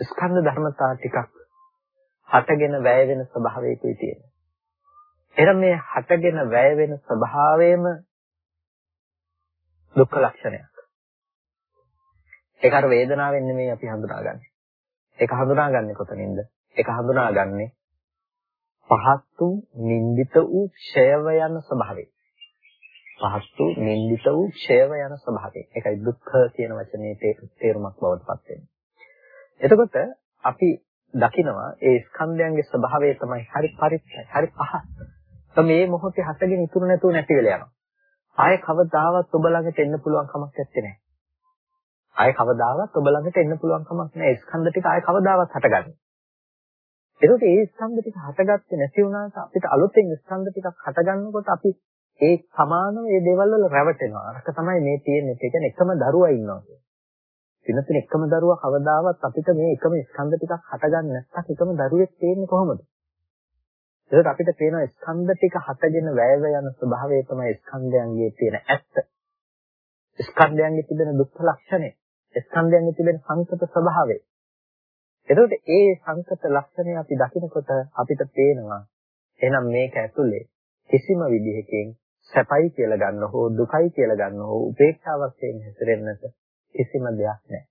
ස්කන්ධ ධර්මතා ටිකක් හටගෙන වැය වෙන ස්වභාවයකුයි තියෙනවා. එහෙනම් මේ හටගෙන වැය වෙන ස්වභාවයම දුක්ඛ ලක්ෂණයක්. ඒක අර වේදනාවෙන් නෙමෙයි අපි හඳුනාගන්නේ. ඒක හඳුනාගන්නේ කොතනින්ද? ඒක හඳුනාගන්නේ පහත් වූ නින්දිත වූ ක්ෂයව යන ස්වභාවය. පහත් වූ නින්දිත වූ ක්ෂයව යන ස්වභාවය. ඒකයි දුක්ඛ කියන වචනේ තේරුමක් බවට පත් වෙන්නේ. එතකොට අපි දකිනවා ඒ ස්කන්ධයන්ගේ ස්වභාවය තමයි හරි පරිච්ඡය, හරි පහත්. මේ මොහොතේ හටගෙන ඉතුරු නැතුව නැති වෙලා යනවා. ආයේ කවදාවත් ඔබ ළඟට එන්න පුළුවන් කමක් නැත්තේ. ආයේ කවදාවත් ඔබ ළඟට එන්න පුළුවන් කමක් නැහැ. ස්කන්ධ ටික ආයේ කවදාවත් හටගන්නේ. ඒකට ඒ ස්කන්ධ ටික හටගත්තේ නැති වුණාට අපිට අලුතෙන් ස්කන්ධ ටිකක් හටගන්නකොට අපි ඒ සමානව මේ දේවල් වල රැවටෙනවා. අරක තමයි මේ තියෙන්නේ. ඒ කියන්නේ එකම දරුවා ඉන්නවා කියන්නේ. වෙනතින් එකම දරුවා කවදාවත් අපිට මේ එකම ස්කන්ධ ටිකක් හටගන්න නැත්නම් එකම දරුවෙක් තියෙන්නේ කොහොමද? ඒකට අපිට පේන ස්කන්ධ ටික හටගෙන වැයව යන ස්වභාවය තමයි ස්කන්ධයන්ගේ තියෙන ඇත්ත. ස්කන්ධයන්ගේ තිබෙන දුක්ඛ ලක්ෂණය. ස්කන්ධයන්ගේ තිබෙන සංකත ස්වභාවය. එතකොට ඒ සංකත ලක්ෂණය අපි දකිනකොට අපිට පේනවා එහෙනම් මේක ඇතුලේ කිසිම විදිහකින් සැපයි කියලා ගන්න හෝ දුකයි කියලා ගන්න හෝ උපේක්ෂා වශයෙන් හැසිරෙන්නට කිසිම දෙයක් නැහැ.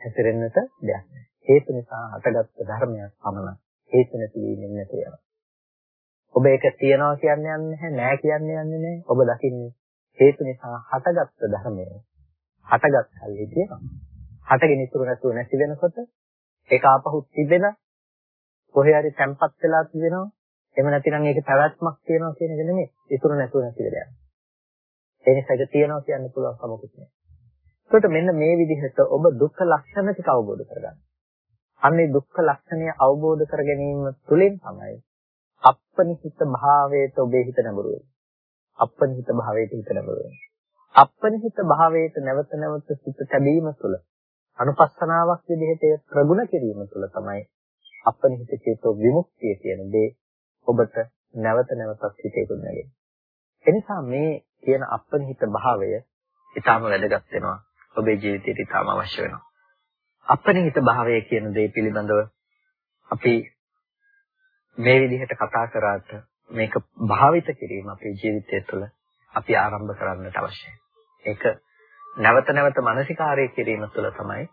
හැසිරෙන්නට දෙයක් නැහැ. හේතු නිසා හටගත් ධර්මයක් පමණයි. හේතු නැති වීමෙන් නැති වෙනවා. ඔබ ඒක තියනවා කියන්නේ නැහැ නෑ කියන්නේ යන්නේ නැහැ. ඔබ දකින්නේ හේතු නිසා හටගත්තු ධර්මය. හටගත් හැල්ලේ තියෙනවා. හටගෙන ඉතුරු නැතුව නැති වෙනකොට ඒක ආපහු තිබෙන කොහේ හරි තැම්පත් වෙලා තිබෙනවා. එහෙම නැතිනම් ඒකේ පැවැත්මක් තියෙනවා කියන එක නෙමෙයි. ඉතුරු නැතුව නැති වෙලා යනවා. ඒ නිසා ඒක තියනවා කියන්න පුළුවන් කමකුත් නැහැ. ඒකට මෙන්න මේ විදිහට ඔබ දුක්ඛ ලක්ෂණ ටික අවබෝධ කරගන්න. අන්නේ දුක්ඛ ලක්ෂණය අවබෝධ කර ගැනීම තුළින් තමයි අප්පනිහිත භාවයට ඔබේ හිත නැඹුරු වෙන්නේ. අප්පනිහිත භාවයට හිත නැඹුරු වෙන්නේ. අප්පනිහිත භාවයට නැවත නැවත සිත තැබීම තුළ අනුපස්සනාවක් විදිහට ප්‍රගුණ කිරීම තුළ තමයි අපනිහිත චේතෝ විමුක්තිය කියන දේ ඔබට නැවත නැවතත් හිතේ ගොඩනගෙන්නේ. එනිසා මේ කියන අපනිහිත භාවය ඊටාම වැදගත් වෙනවා. ඔබේ ජීවිතයට ඊටාම අවශ්‍ය වෙනවා. අපනිහිත භාවය කියන දේ පිළිබඳව අපි මේ විදිහට කතා කරාට මේක භාවිත කිරීම අපේ ජීවිතය තුළ අපි ආරම්භ කරන්නට අවශ්‍යයි. ඒක නැවත නැවත මානසිකාරය කිරීම තුළ තමයි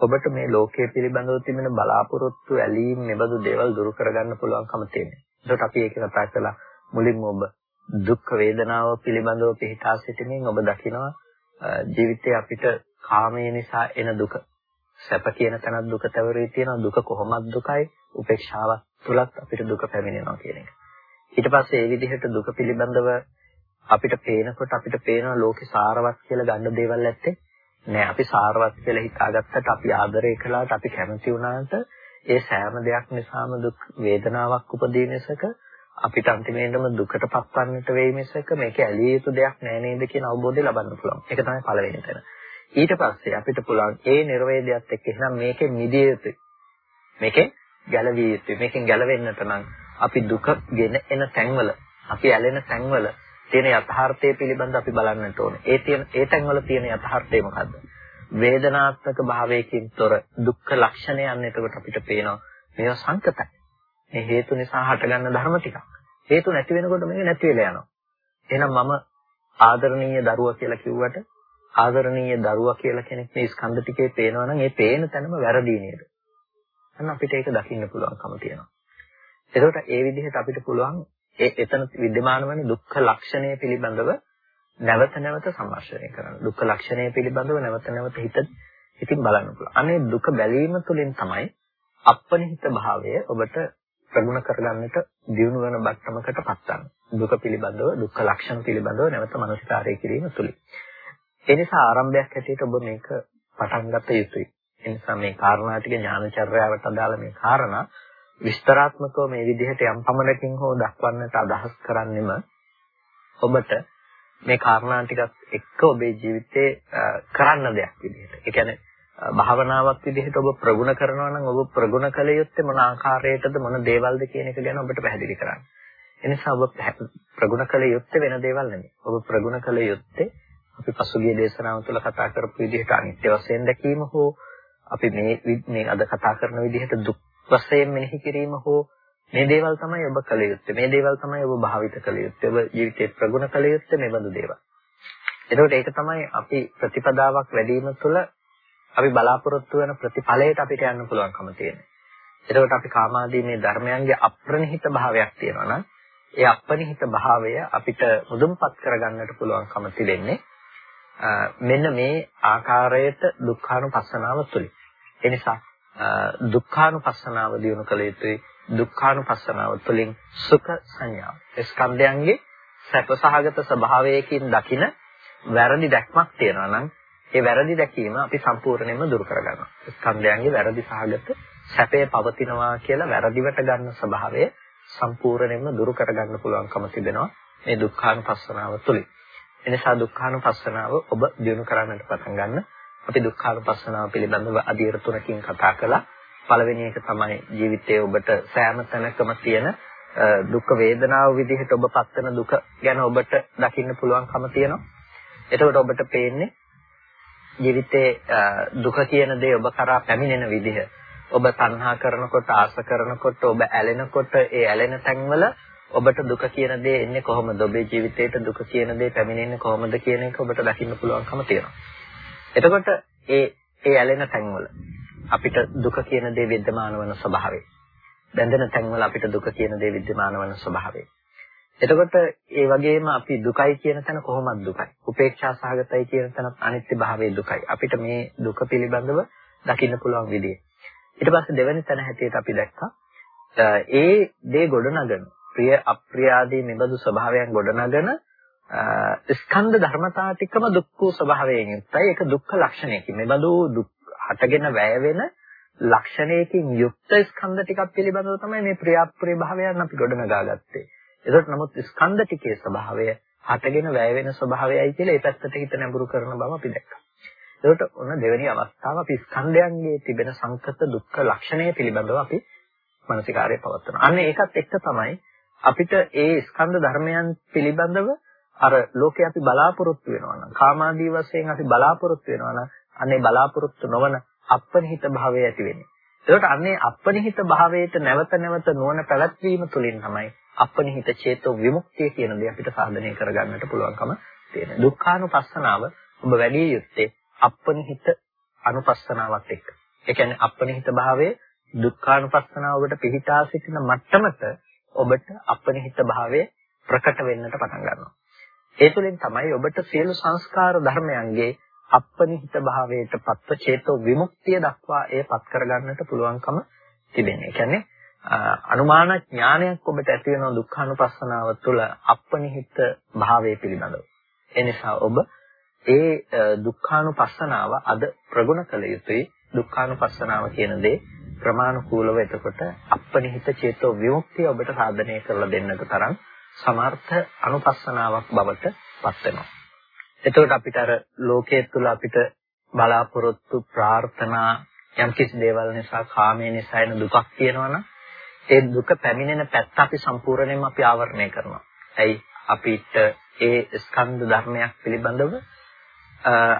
ඔබට මේ ලෝකයේ පිළිබඳව තිබෙන බලාපොරොත්තු ඇලීම් මෙබඳු දේවල් දුරු කරගන්න පුළුවන්කම තියෙන්නේ. ඒකට අපි ඒක කතා කළා මුලින්ම ඔබ දුක් වේදනාව පිළිබඳව පිළිටා සිටීමෙන් ඔබ දකිනවා ජීවිතේ අපිට කාමයේ නිසා එන දුක. සැප කියන තැනත් දුක තවරේ තියෙනවා දුක කොහොමද දුකයි උපේක්ෂාවක් තුලත් අපිට දුක පැමිණෙනවා කියන එක. ඊට පස්සේ ඒ විදිහට දුක පිළිබඳව අපිට පේනකොට අපිට පේනවා ලෝකේ සාරවත් කියලා ගන්න දේවල් ඇත්තේ නෑ. අපි සාරවත් කියලා හිතාගත්තට අපි ආදරය කළාට අපි කැමති වුණාට ඒ සෑම දෙයක් නිසාම දුක් වේදනාවක් උපදී මිසක අපිට අන්තිමේටම දුකට පත්වන්නට වෙයි මිසක මේක ඇලිය යුතු දෙයක් නෑ නේද කියන අවබෝධය ලබන්න පුළුවන්. ඒක තමයි පළවෙනි තැන. ඊට පස්සේ අපිට පුළුවන් ඒ නිර්වේදයත් එක්ක එහෙනම් මේකෙන් මිදිය යුතුයි. මේකෙන් ගැලවිය යුතුයි. මේකෙන් ගැලවෙන්නට නම් අපි දුක ගෙන එන තැන්වල, අපි ඇලෙන තැන්වල තියෙන යථාර්ථය පිළිබඳ අපි බලන්නට ඕනේ. ඒ තියෙන ඒ තැන්වල තියෙන යථාර්ථය මොකද්ද? වේදනාත්මක භාවයකින් තොර දුක්ඛ ලක්ෂණයන් එතකොට අපිට පේනවා. මේවා සංකතයි. මේ හේතු නිසා හටගන්න ධර්ම ටිකක්. හේතු නැති වෙනකොට මේක නැති වෙලා යනවා. එහෙනම් මම ආදරණීය දරුවා කියලා කිව්වට ආදරණීය දරුවා කියලා කෙනෙක් මේ ස්කන්ධ ටිකේ පේනවා නම් ඒ පේන තැනම වැරදි නේද? අන්න අපිට ඒක දකින්න පුළුවන්කම තියෙනවා. එතකොට ඒ විදිහට අපිට පුළුවන් ඒ එතන विद्यमान වන දුක්ඛ ලක්ෂණය පිළිබඳව නැවත නැවත සම්මර්ෂණය කරන්න. දුක්ඛ ලක්ෂණය පිළිබඳව නැවත නැවත හිත ඉතින් බලන්න පුළුවන්. අනේ දුක බැලීම තුළින් තමයි අපනිහිත භාවය ඔබට ප්‍රගුණ කරගන්නට දියුණු වෙන බක්තමකට පත්වන්නේ. දුක පිළිබඳව දුක්ඛ ලක්ෂණ පිළිබඳව නැවත මනසිකාරය කිරීම තුළින්. ඒ නිසා ආරම්භයක් හැටියට ඔබ මේක පටන් ගත යුතුයි. ඒ නිසා මේ කාරණා ටික ඥානචර්යාවට අදාළ මේ කාරණා විස්තරාත්මකව මේ විදිහට යම් පමණකින් හෝ දක්වන්නට අදහස් කරන්නෙම ඔබට මේ කාරණා ටිකත් එක්ක ඔබේ ජීවිතේ කරන්න දෙයක් විදිහට. ඒ කියන්නේ භාවනාවක් විදිහට ඔබ ප්‍රගුණ කරනවා නම් ඔබ ප්‍රගුණ කළ යුත්තේ මොන ආකාරයකටද මොන දේවල්ද කියන එක ගැන ඔබට පැහැදිලි කරන්න. එනිසා ඔබ ප්‍රගුණ කළ යුත්තේ වෙන දේවල් නෙමෙයි. ඔබ ප්‍රගුණ කළ යුත්තේ අපි පසුගිය දේශනාව තුළ කතා කරපු විදිහට අනිත්‍ය වශයෙන් දැකීම හෝ අපි මේ මේ අද කතා කරන විදිහට දුක් වශයෙන් මෙනෙහි කිරීම හෝ මේ දේවල් තමයි ඔබ කළ යුත්තේ. මේ දේවල් තමයි ඔබ භාවිත කළ යුත්තේ. ඔබ ජීවිතේ ප්‍රගුණ කළ යුත්තේ මේ බඳු දේවල්. එතකොට ඒක තමයි අපි ප්‍රතිපදාවක් වැඩිම තුළ අපි බලාපොරොත්තු වෙන ප්‍රතිඵලයට අපිට යන්න පුළුවන්කම තියෙන්නේ. එතකොට අපි කාමාදී මේ ධර්මයන්ගේ අප්‍රනිහිත භාවයක් තියෙනවා නම් ඒ අප්‍රනිහිත භාවය අපිට මුදුන්පත් කරගන්නට පුළුවන්කම තිබෙන්නේ මෙන්න මේ ආකාරයට දුක්ඛානුපස්සනාව තුළින්. ඒ නිසා දුක්ඛානුපස්සනාව දිනු කළ යුතුයි. දුක්ඛානුපස්සනාව තුළින් සුඛ සංඥාව. ස්කන්ධයන්ගේ සැපසහගත ස්වභාවයකින් දකින වැරදි දැක්මක් තියෙනවා නම් ඒ වැරදි දැකීම අපි සම්පූර්ණයෙන්ම දුරු කරගන්නවා. ස්කන්ධයන්ගේ වැරදි සහගත සැපේ පවතිනවා කියලා වැරදිවට ගන්න ස්වභාවය සම්පූර්ණයෙන්ම දුරු කරගන්න පුළුවන්කම තිබෙනවා මේ දුක්ඛානුපස්සනාව තුළින්. එනිසා දුක්ඛානුපස්සනාව ඔබ දිනු කරන්නට පටන් ගන්න. අපි දුක්ඛානුපස්සනාව පිළිබඳව අධීර තුනකින් කතා කළා. පළවෙනි එක තමයි ජීවිතයේ ඔබට සෑම තැනකම තියෙන දුක් වේදනාව විදිහට ඔබ පත්වන දුක ගැන ඔබට දකින්න පුළුවන්කම තියෙනවා. එතකොට ඔබට පේන්නේ ජීවිතේ දුක කියන දේ ඔබ කරා පැමිණෙන විදිහ. ඔබ තණ්හා කරනකොට ආස කරනකොට ඔබ ඇලෙනකොට ඒ ඇලෙන තැන්වල ඔබට දුක කියන දේ එන්නේ කොහොමද? ඔබේ ජීවිතේට දුක කියන දේ පැමිණෙන්නේ කොහොමද කියන එක ඔබට දකින්න පුළුවන්කම තියෙනවා. එතකොට ඒ ඒ ඇලෙන තැන්වල අපිට දුක කියන දේ विद्यमान වන ස්වභාවය. බැඳෙන තැන්වල අපිට දුක කියන දේ विद्यमान වන ස්වභාවය. එතකොට ඒ වගේම අපි දුකයි කියන තැන කොහොමද දුකයි? උපේක්ෂා සහගතයි කියන තැනත් අනිත්‍ය භාවයේ දුකයි. අපිට මේ දුක පිළිබඳව දකින්න පුළුවන් විදිය. ඊට පස්සේ දෙවෙනි තැන හැටියට අපි දැක්කා ඒ දේ ගොඩනගන ප්‍රිය අප්‍රිය ආදී මෙබඳු ස්වභාවයන් ගොඩනගන ස්කන්ධ ධර්මතා ටිකම දුක්ඛ ස්වභාවයෙන් යුක්තයි. ඒක දුක්ඛ ලක්ෂණයකින්. මේ බඳු දුක් හටගෙන වැය වෙන ලක්ෂණයකින් යුක්ත ස්කන්ධ ටිකක් පිළිබඳව තමයි මේ ප්‍රියාප්‍රිය භාවයන් අපි ගොඩනගාගත්තේ. ඒකට නමුත් ස්කන්ධ ටිකේ ස්වභාවය හටගෙන වැය වෙන ස්වභාවයයි කියලා ඒ පැත්තට හිත නැඹුරු කරන බව අපි දැක්කා. ඒකට ඔන්න දෙවෙනි අවස්ථාව අපි ස්කන්ධයන්ගේ තිබෙන සංකත දුක්ඛ ලක්ෂණය පිළිබඳව අපි මානසිකාරය පවත්වනවා. අන්න ඒකත් එක්ක තමයි අපිට ඒ ස්කන්ධ ධර්මයන් පිළිබඳව අර ලෝකේ අපි බලාපොරොත්තු වෙනවා නම් කාමාදී වශයෙන් අපි බලාපොරොත්තු වෙනවා නම් අනේ බලාපොරොත්තු නොවන අපනිහිත භාවය ඇති වෙන්නේ. ඒකට අන්නේ අපනිහිත භාවයට නැවත නැවත නුවණ පැවැත්වීම තුළින් තමයි අපනිහිත චේතෝ විමුක්තිය කියන දේ අපිට සාධනය කරගන්නට පුළුවන්කම තියෙනවා. දුක්ඛානුපස්සනාව ඔබ වැඩි යුත්තේ අපනිහිත අනුපස්සනාවත් එක්ක. ඒ කියන්නේ අපනිහිත භාවයේ දුක්ඛානුපස්සනාව ඔබට පිහිටා සිටින මට්ටමට ඔබට අපනිහිත භාවයේ ප්‍රකට වෙන්නට පටන් ගන්නවා. ඒ තුළින් තමයි ඔබට සියලු සංස්කාර ධර්මයන්ගේ අපනිහිත භාවයට පත්ව චේතෝ විමුක්තිය දක්වා එය පත් කරගන්නට පුළුවන්කම තිබෙන්නේ. ඒ කියන්නේ අනුමාන ඥානයක් ඔබට ඇති වෙන දුක්ඛානුපස්සනාව තුළ අපනිහිත භාවය පිළිබඳව. ඒ නිසා ඔබ ඒ දුක්ඛානුපස්සනාව අද ප්‍රගුණ කළ යුතුයි. දුක්ඛානුපස්සනාව කියන දේ ක්‍රමානුකූලව එතකොට අපනිහිත චේතෝ විමුක්තිය ඔබට සාධනය කරලා දෙන්නට තරම් සමර්ථ අනුපස්සනාවක් බවට පත් වෙනවා. එතකොට අපිට අර ලෝකයේ තුල අපිට බලාපොරොත්තු ප්‍රාර්ථනා යම් කිසි දේවල් නිසා කාමයේ නිසා එන දුකක් තියෙනවනම් ඒ දුක පැමිණෙන පැත්ත අපි සම්පූර්ණයෙන්ම අපි ආවරණය කරනවා. ඇයි අපිට ඒ ස්කන්ධ ධර්මයක් පිළිබඳව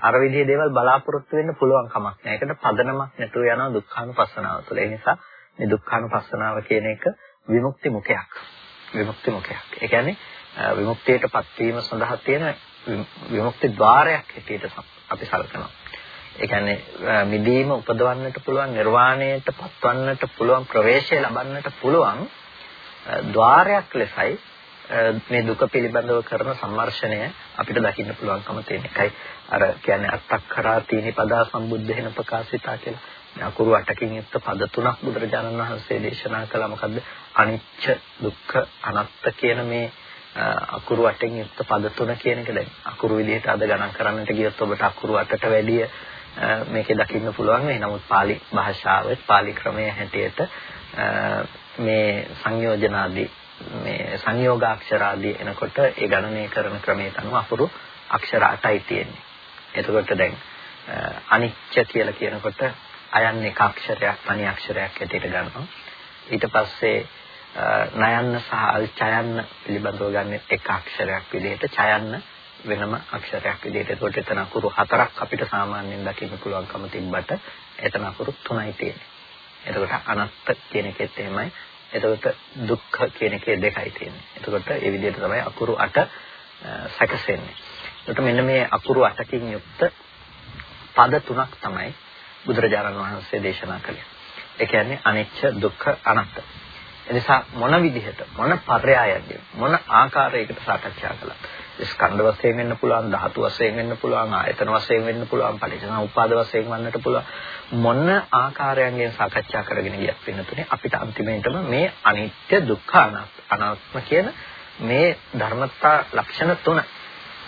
අර විදිහේ දේවල් බලාපොරොත්තු වෙන්න පුළුවන් කමක් නැහැ. ඒකට පදනමක් නැතුව යනවා දුක්ඛානුපස්සනාව තුළ. ඒ නිසා මේ දුක්ඛානුපස්සනාව කියන එක විමුක්ති මුඛයක්. විමුක්ති මුඛයක්. ඒ කියන්නේ විමුක්තියටපත් වීම සඳහා තියෙන විමුක්ති ద్వාරයක් හැටියට අපි සලකනවා. ඒ කියන්නේ මිදීම උපදවන්නට පුළුවන් නිර්වාණයට පත්වන්නට පුළුවන් ප්‍රවේශය ලබන්නට පුළුවන් ద్వාරයක් ලෙසයි මේ දුක පිළිබඳව කරන සම්මර්ෂණය අපිට දකින්න පුළුවන්කම තියෙන එකයි අර කියන්නේ අත්තක්කරා තීනි පදා සම්බුද්ධ වෙන ප්‍රකාශිතා කියලා මේ අකුරු අටකින් යුක්ත පද තුනක් බුදුරජාණන් වහන්සේ දේශනා කළා මොකද්ද? අනිච්ච දුක්ඛ අනාත්ත කියන මේ අකුරු අටෙන් යුක්ත පද තුන කියන එක දැන් අකුරු විදිහට අද ගණන් කරන්නට ගියොත් ඔබට අකුරු අටට වැඩිය මේකේ දකින්න පුළුවන් වෙයි. නමුත් pāli භාෂාවේ pāli ක්‍රමයේ හැටියට මේ සංයෝජනාදී මේ සංයෝගාක්ෂර ආදී එනකොට ඒ ගණනය කරන ක්‍රමයට අනුව අකුරු අක්ෂර 8යි තියෙන්නේ. එතකොට දැන් අනිච්ච කියලා කියනකොට අයන් එක අක්ෂරයක් තනි අක්ෂරයක් හැටියට ගන්නවා. ඊට පස්සේ නයන්න සහ අල්චයන්න පිළිබඳව ගන්න එක අක්ෂරයක් විදිහට චයන්න වෙනම අක්ෂරයක් විදිහට. ඒකට එතන අකුරු හතරක් අපිට සාමාන්‍යයෙන් දකින්න පුළුවන්කම තිබ්බට එතන අකුරු තුනයි තියෙන්නේ. එතකොට අනත්ත් කියන එකෙත් එහෙමයි. එතකොට දුක්ඛ කියන එකේ දෙකයි තියෙන්නේ. එතකොට ඒ විදිහට තමයි අකුරු 8 සැකසෙන්නේ. එතකොට මෙන්න මේ අකුරු 8කින් යුක්ත පද තුනක් තමයි බුදුරජාණන් වහන්සේ දේශනා කළේ. ඒ කියන්නේ අනිච්ච දුක්ඛ අනාත්ත. එනිසා මොන විදිහට මොන පර්යායයෙන් මොන ආකාරයකට සාකච්ඡා කළත් ස්කන්ධ වශයෙන් වෙන්න පුළුවන් ධාතු වශයෙන් වෙන්න පුළුවන් ආයතන වශයෙන් වෙන්න පුළුවන් පටිච්චසමුප්පාද වශයෙන් වන්නට පුළුවන් මොන ආකාරයෙන් සාකච්ඡා කරගෙන ගියත් වෙනතුනේ අපිට අන්තිමේටම මේ අනිත්‍ය දුක්ඛ අනාත්ම කියන මේ ධර්මතා ලක්ෂණ තුන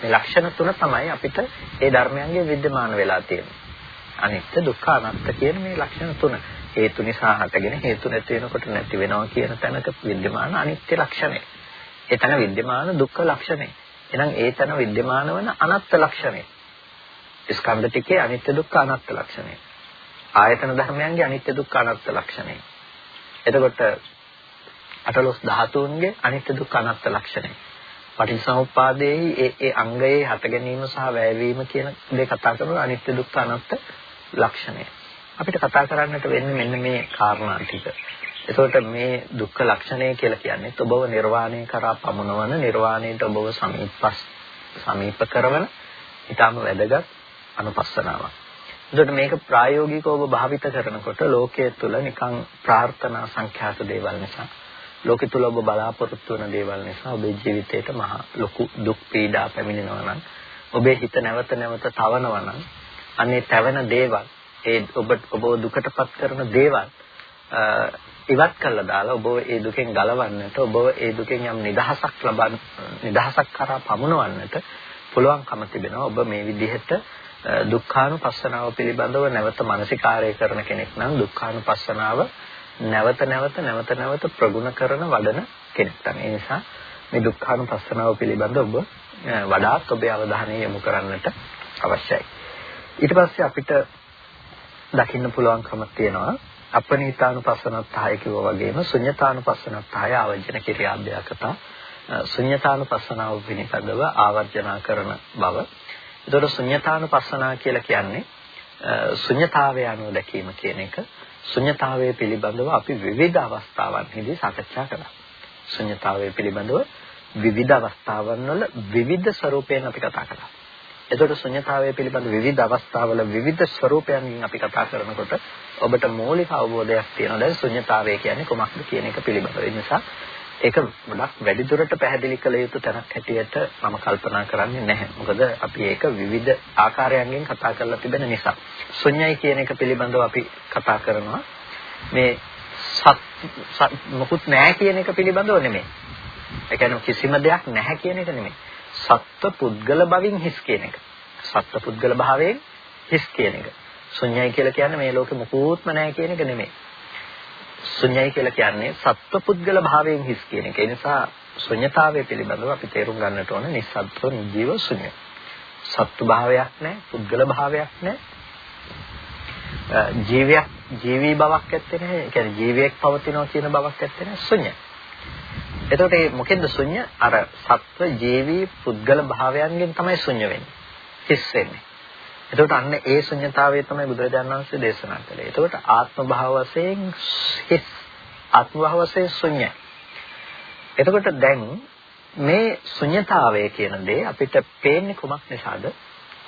මේ ලක්ෂණ තුන තමයි අපිට ඒ ධර්මයන්ගේ विद्यमान වෙලා තියෙන්නේ අනිත්‍ය දුක්ඛ අනාත්ම කියන මේ ලක්ෂණ තුන හේතු නිසා හටගෙන හේතු නැති වෙනකොට නැති වෙනවා කියන තැනක विद्यमान අනිත්‍ය ලක්ෂණය එතන विद्यमान දුක්ඛ ලක්ෂණය එහෙනම් ඒ තැන विद्यमान වන අනාත්ම ලක්ෂණය ස්කන්ධ ටිකේ අනිත්‍ය දුක්ඛ අනාත්ම ලක්ෂණය ආයතන ධර්මයන්ගේ අනිත්‍ය දුක්ඛ අනාත්ම ලක්ෂණය එතකොට අටලොස් ධාතුන්ගේ අනිත්‍ය දුක්ඛ අනාත්ම ලක්ෂණය පටිච්චසමුප්පාදයේ ඒ ඒ අංගයේ හට ගැනීම සහ වැයවීම කියන දේ කතා කරන අනිත්‍ය දුක්ඛ අනාත්ම ලක්ෂණය. අපිට කතා කරන්නට වෙන්නේ මෙන්න මේ කාරණා ටික. එතකොට මේ දුක්ඛ ලක්ෂණය කියලා කියන්නේ ඔබව නිර්වාණය කරා පමුණවන නිර්වාණයට ඔබව සමීපස් සමීප කරන ඊටම වැදගත් අනුපස්සනාවක්. එතකොට මේක ප්‍රායෝගිකව ඔබ භාවිත කරනකොට ලෝකයේ තුල නිකන් ප්‍රාර්ථනා සංඛ්‍යාත දේවල් නිසා ලෝකෙ තුල ඔබ බලාපොරොත්තු වෙන දේවල් නිසා ඔබේ ජීවිතේට මහා ලොකු දුක් පීඩා පැමිණෙනවා නම් ඔබේ හිත නැවත නැවත තවනවා නම් අනේ තවන දේවල් ඒ ඔබ ඔබ දුකටපත් කරන දේවල් ඉවත් කළා දාලා ඔබ ඒ දුකෙන් ගලවන්නට ඔබ ඒ දුකෙන් යම් නිදහසක් ලබන්න නිදහසක් කරා පමුණවන්නට පුළුවන්කම තිබෙනවා ඔබ මේ විදිහට දුක්ඛානුපස්සනාව පිළිබඳව නැවත මානසිකාරය කරන කෙනෙක් නම් දුක්ඛානුපස්සනාව නැවත නැවත නැවත නැවත ප්‍රගුණ කරන වඩන කෙනෙක් තමයි. ඒ නිසා මේ දුක්ඛානුපස්සනාව පිළිබඳව ඔබ වඩාත් ඔබේ අවධානය යොමු කරන්නට අවශ්‍යයි. ඊට පස්සේ අපිට දකින්න පුළුවන්කම තියෙනවා අපනිතානුපස්සනත්හය කිව්වා වගේම ශුන්‍යතානුපස්සනත්හය ආවර්ජන කිරියාභ්‍යාකතා ශුන්‍යතානුපස්සනාව පිළිබඳව ආවර්ජනා කරන බව. ඒතකොට ශුන්‍යතානුපස්සනා කියලා කියන්නේ ශුන්‍යතාවය අනුව දැකීම කියන එක. ශුන්‍යතාවය පිළිබඳව අපි විවිධ අවස්ථාවන්හිදී සාකච්ඡා කළා. ශුන්‍යතාවය පිළිබඳව විවිධ අවස්ථාවන් වල විවිධ ස්වરૂපයෙන් අපි කතා කළා. එතකොට ශුන්‍යතාවය පිළිබඳ විවිධ අවස්ථාවල විවිධ ස්වરૂපයන්ගෙන් අපි කතා කරනකොට ඔබට මූලික අවබෝධයක් තියෙනවා දැන් ශුන්‍යතාවය කියන්නේ කොමක්ද කියන එක පිළිබඳව. ඒ නිසා ඒක ගොඩක් වැඩිදුරට පැහැදිලි කළ යුතු තැනක් හැටියට මම කල්පනා කරන්නේ නැහැ. මොකද අපි ඒක විවිධ ආකාරයන්ගෙන් කතා කරලා තිබෙන නිසා. ශුන්‍යයි කියන එක පිළිබඳව අපි කතා කරනවා මේ සත් මොකුත් නැහැ කියන එක පිළිබඳව නෙමෙයි. ඒ කියන්නේ කිසිම දෙයක් නැහැ කියන එක නෙමෙයි. සත්ව පුද්ගල බවින් හිස් කියන එක. සත්ව පුද්ගල භාවයෙන් හිස් කියන එක. ශුන්‍යයි කියලා කියන්නේ මේ ලෝකෙ මොකුත්ම නැහැ කියන එක නෙමෙයි. ශුන්‍යයි කියලා කියන්නේ සත්ව පුද්ගල භාවයෙන් හිස් කියන එක. ඒ නිසා ශුන්‍යතාවය පිළිබඳව අපි තේරුම් ගන්නට ඕන නිස්සද්දව නිජීව ශුන්‍ය. සත්ව භාවයක් නැහැ, පුද්ගල භාවයක් නැහැ. ජීවියක් ජීවී බවක් ඇත්තේ නැහැ. ඒ කියන්නේ ජීවියෙක් පවතිනවා කියන බවක් ඇත්තේ නැහැ. ශුන්‍යයි. එතකොට මේ මොකෙන්ද ශුන්‍ය? අර සත්ව ජීවී පුද්ගල භාවයන්ගෙන් තමයි ශුන්‍ය වෙන්නේ. හිස් වෙන්නේ. එතකොට අන්න ඒ ශුන්‍යතාවය තමයි බුදුරජාණන් වහන්සේ දේශනා කළේ. එතකොට ආත්ම භාව වශයෙන් හිස් ආත්ම භාව වශයෙන් ශුන්‍යයි. එතකොට දැන් මේ ශුන්‍යතාවය කියන දේ අපිට පේන්නේ කොමක් නිසාද?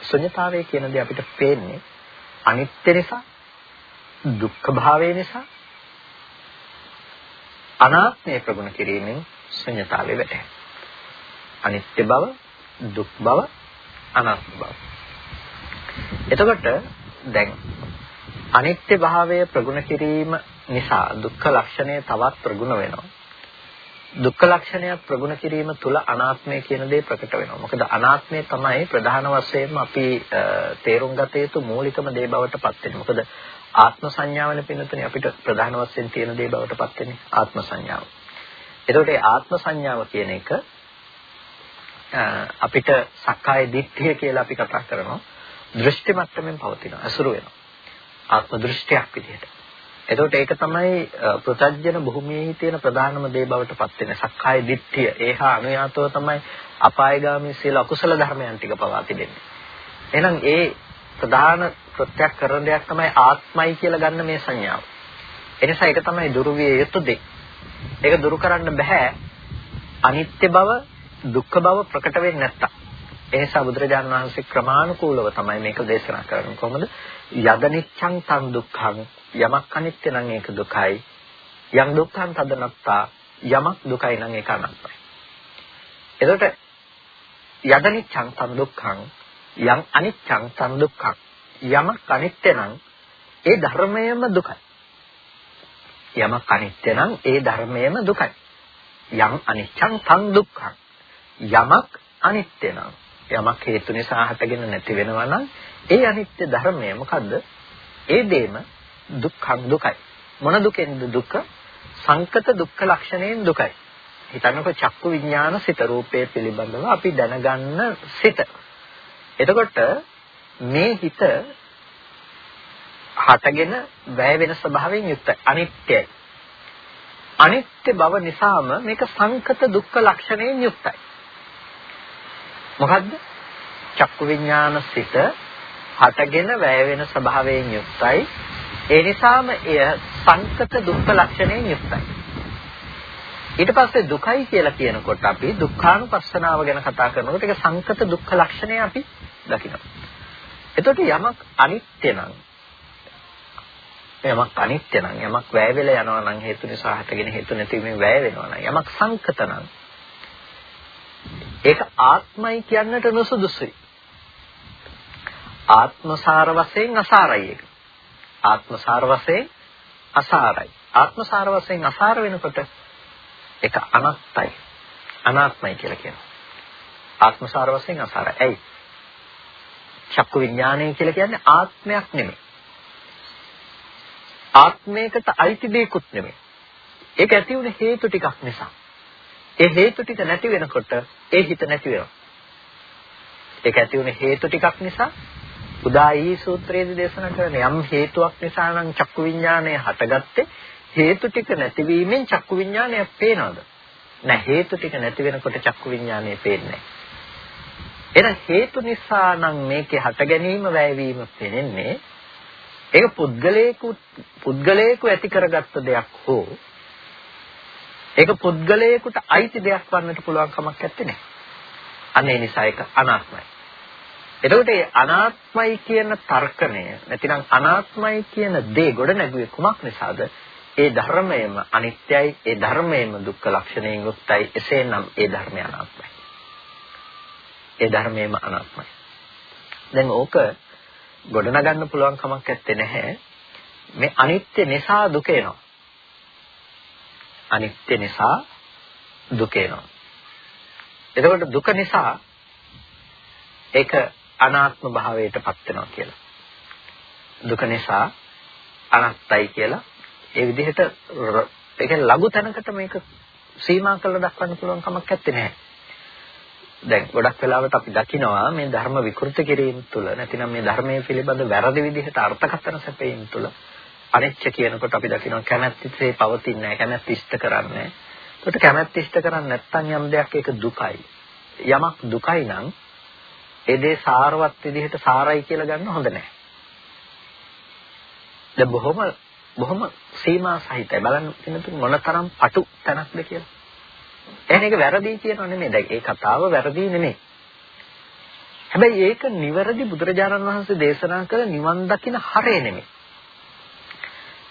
ශුන්‍යතාවය කියන දේ අපිට පේන්නේ අනිත්‍ය නිසා, දුක්ඛ භාවය නිසා, අනාත්මය ප්‍රගුණ කිරීමෙන් ශුන්‍යතාවය වැටහෙනවා. අනිත්‍ය බව, දුක් බව, අනාත්ම බව. එතකොට දැන් අනිත්‍ය භාවය ප්‍රගුණ කිරීම නිසා දුක්ඛ ලක්ෂණය තවත් ප්‍රගුණ වෙනවා. දුක්ඛ ලක්ෂණයක් ප්‍රගුණ කිරීම තුළ අනාත්මය කියන දේ ප්‍රකට වෙනවා. මොකද අනාත්මය තමයි ප්‍රධාන වශයෙන්ම අපි තේරුම් ගත යුතු මූලිකම දේ බවට පත් වෙන්නේ. මොකද ආත්ම සංඥාවනේ පින්නතුනේ අපිට ප්‍රධාන වශයෙන් තියෙන දේ බවට පත් වෙන්නේ ආත්ම සංඥාව. එතකොට මේ ආත්ම සංඥාව කියන එක අපිට සක්කාය දිට්ඨිය කියලා අපි කතා කරනවා. දෘෂ්ටි මට්ටමින් පවතිනවා. අසුරු වෙනවා. ආත්ම දෘෂ්ටියක් විදිහට. එතකොට ඒක තමයි පෘථජන භූමියේ තියෙන ප්‍රධානම දේ බවට පත් වෙන සක්කාය දිට්ඨිය. ඒහා අනුයාතව තමයි අපායগামী සීල අකුසල ධර්මයන් ටික පවා තිබෙන්නේ. එහෙනම් ඒ ප්‍රධාන කෘත්‍යයක් කරන දෙයක් තමයි ආත්මයි කියලා ගන්න මේ සංඥාව. එනිසා ඒක තමයි දුරු විය යුතු දෙය. ඒක දුරු කරන්න බෑ අනිත්‍ය බව, දුක්ඛ බව ප්‍රකට වෙන්නේ නැත්තම්. එනිසා බුදුරජාණන් වහන්සේ ක්‍රමානුකූලව තමයි මේක දේශනා කරන්නේ. කොහොමද? යදනිච්ඡං තං දුක්ඛං යමක් අනිත්‍ය නම් ඒක දුකයි. යම් දුක්ඛං තදනත්තා යමක් දුකයි නම් ඒක අනත්තයි. එතකොට යදනිච්ඡං තං දුක්ඛං යම් අනිච්චං තන් දුක්ඛං. යමක් අනිත්‍ය නම් ඒ ධර්මයම දුකයි. යමක් අනිත්‍ය නම් ඒ ධර්මයම දුකයි. යම් අනිච්චං තන් දුක්ඛං. යමක් අනිත්‍ය නම්. යමක් හේතු නිසා හටගෙන නැති වෙනවා නම් ඒ අනිත්‍ය ධර්මය මොකද්ද? ඒ දෙම දුක්ඛං දුකයි. මොන දුකෙන්ද දුක? සංකත දුක්ඛ ලක්ෂණයෙන් දුකයි. හිතන්නකො චක්කු විඥාන සිත රූපයේ පිළිබඳව අපි දැනගන්න සිත. එතකොට මේ හිත හටගෙන වැය වෙන ස්වභාවයෙන් යුක්තයි. අනිත්‍යයි. අනිත්‍ය බව නිසාම මේක සංකත දුක්ඛ ලක්ෂණයෙන් යුක්තයි. මොකද්ද? චක්කු විඥාන සිත හටගෙන වැය වෙන ස්වභාවයෙන් යුක්තයි. ඒ නිසාම එය සංකත දුක්ඛ ලක්ෂණයෙන් යුක්තයි. ඊට පස්සේ දුකයි කියලා කියනකොට අපි දුක්ඛානුපස්සනාව ගැන කතා කරනකොට ඒක සංකත දුක්ඛ ලක්ෂණය අපි දකිනවා. එතකොට යමක් අනිත්‍ය නම් යමක් අනිත්‍ය නම් යමක් වැය වෙලා යනවා නම් හේතු නිසා හටගෙන හේතු නැතිවීම වැය වෙනවා නම් යමක් සංකත නම් ඒක ආත්මයි කියන්නට නුසුදුසුයි. ආත්මසාර වශයෙන් අසාරයි ඒක. ආත්මසාර වශයෙන් අසාරයි. ආත්මසාර වශයෙන් අසාර වෙනකොට ඒක අනත්තයි. අනාත්මයි කියලා කියනවා. ආත්මසාර වශයෙන් අසාරයි. ඇයි? චක්කු විඥානය කියලා කියන්නේ ආත්මයක් නෙමෙයි. ආත්මයකට අයිති දෙයක්ුත් නෙමෙයි. ඒක ඇති වුණ හේතු ටිකක් නිසා. ඒ හේතු ටික නැති වෙනකොට ඒ හිත නැති වෙනවා. ඒක ඇති වුණ හේතු ටිකක් නිසා උදායි සූත්‍රයේදී දේශනා කරන යම් හේතුවක් නිසා නම් චක්කු විඥානය හටගත්තේ හේතු ටික නැතිවීමෙන් චක්කු විඥානය පේනවද? නෑ හේතු ටික නැති වෙනකොට චක්කු විඥානය පේන්නේ නැහැ. හේතු නිසා නම් මේකේ හට ගැනීම වැයවීම පෙනෙන්නේ ඒක පුද්ගලයෙකු පුද්ගලයෙකු ඇති කරගත්ත දෙයක් හෝ ඒක පුද්ගලයෙකුට අයිති දෙයක් වන්නට පුළුවන් කමක් නැත්තේ. අනේ නිසා ඒක අනාත්මයි. එතකොට මේ අනාත්මයි කියන තර්කණය නැතිනම් අනාත්මයි කියන දේ ගොඩ නැගුවේ කුමක් නිසාද? ඒ ධර්මයම අනිත්‍යයි, ඒ ධර්මයම දුක්ඛ ලක්ෂණයෙන් යුක්තයි. එසේනම් ඒ ධර්මය අනාත්මයි. ඒ ධර්මයම අනාත්මයි. දැන් ඕක ගොඩනගන්න පුළුවන් කමක් නැත්තේ නැහැ. මේ අනිත්‍ය නිසා දුක එනවා. අනිත්‍ය නිසා දුක එනවා. එතකොට දුක නිසා ඒක අනාත්ම භාවයට පත් වෙනවා කියලා. දුක නිසා අනත්තයි කියලා ඒ විදිහට ඒක ලඝු තැනකට මේක සීමා කරලා දක්වන්න පුළුවන් කමක් නැත්තේ නෑ. දැන් ගොඩක් වෙලාවට අපි දකිනවා මේ ධර්ම විකෘති කිරීම තුළ නැතිනම් මේ ධර්මයේ පිළිබඳ වැරදි විදිහට අර්ථකථන සැපයීම තුළ අනිච්ච කියනකොට අපි දකිනවා කැමැත්තිසේ පවතින්නේ නැහැ කැමැත්ත ඉෂ්ට කරන්නේ. ඒකට කැමැත්ත ඉෂ්ට කරන්නේ නැත්නම් යම් දෙයක් ඒක දුකයි. යමක් දුකයි නම් ඒ දේ සාරවත් විදිහට සාරයි කියලා ගන්න හොඳ නැහැ. දැන් බොහොම බොහොම සීමා සහිතයි. බලන්න පින්නතුන් මොනතරම් පටු තැනක්ද කියලා. එහෙනම් ඒක වැරදි කියනව නෙමෙයි. දැන් ඒ කතාව වැරදි නෙමෙයි. හැබැයි ඒක නිවැරදි බුදුරජාණන් වහන්සේ දේශනා කළ නිවන් දකින හරය නෙමෙයි.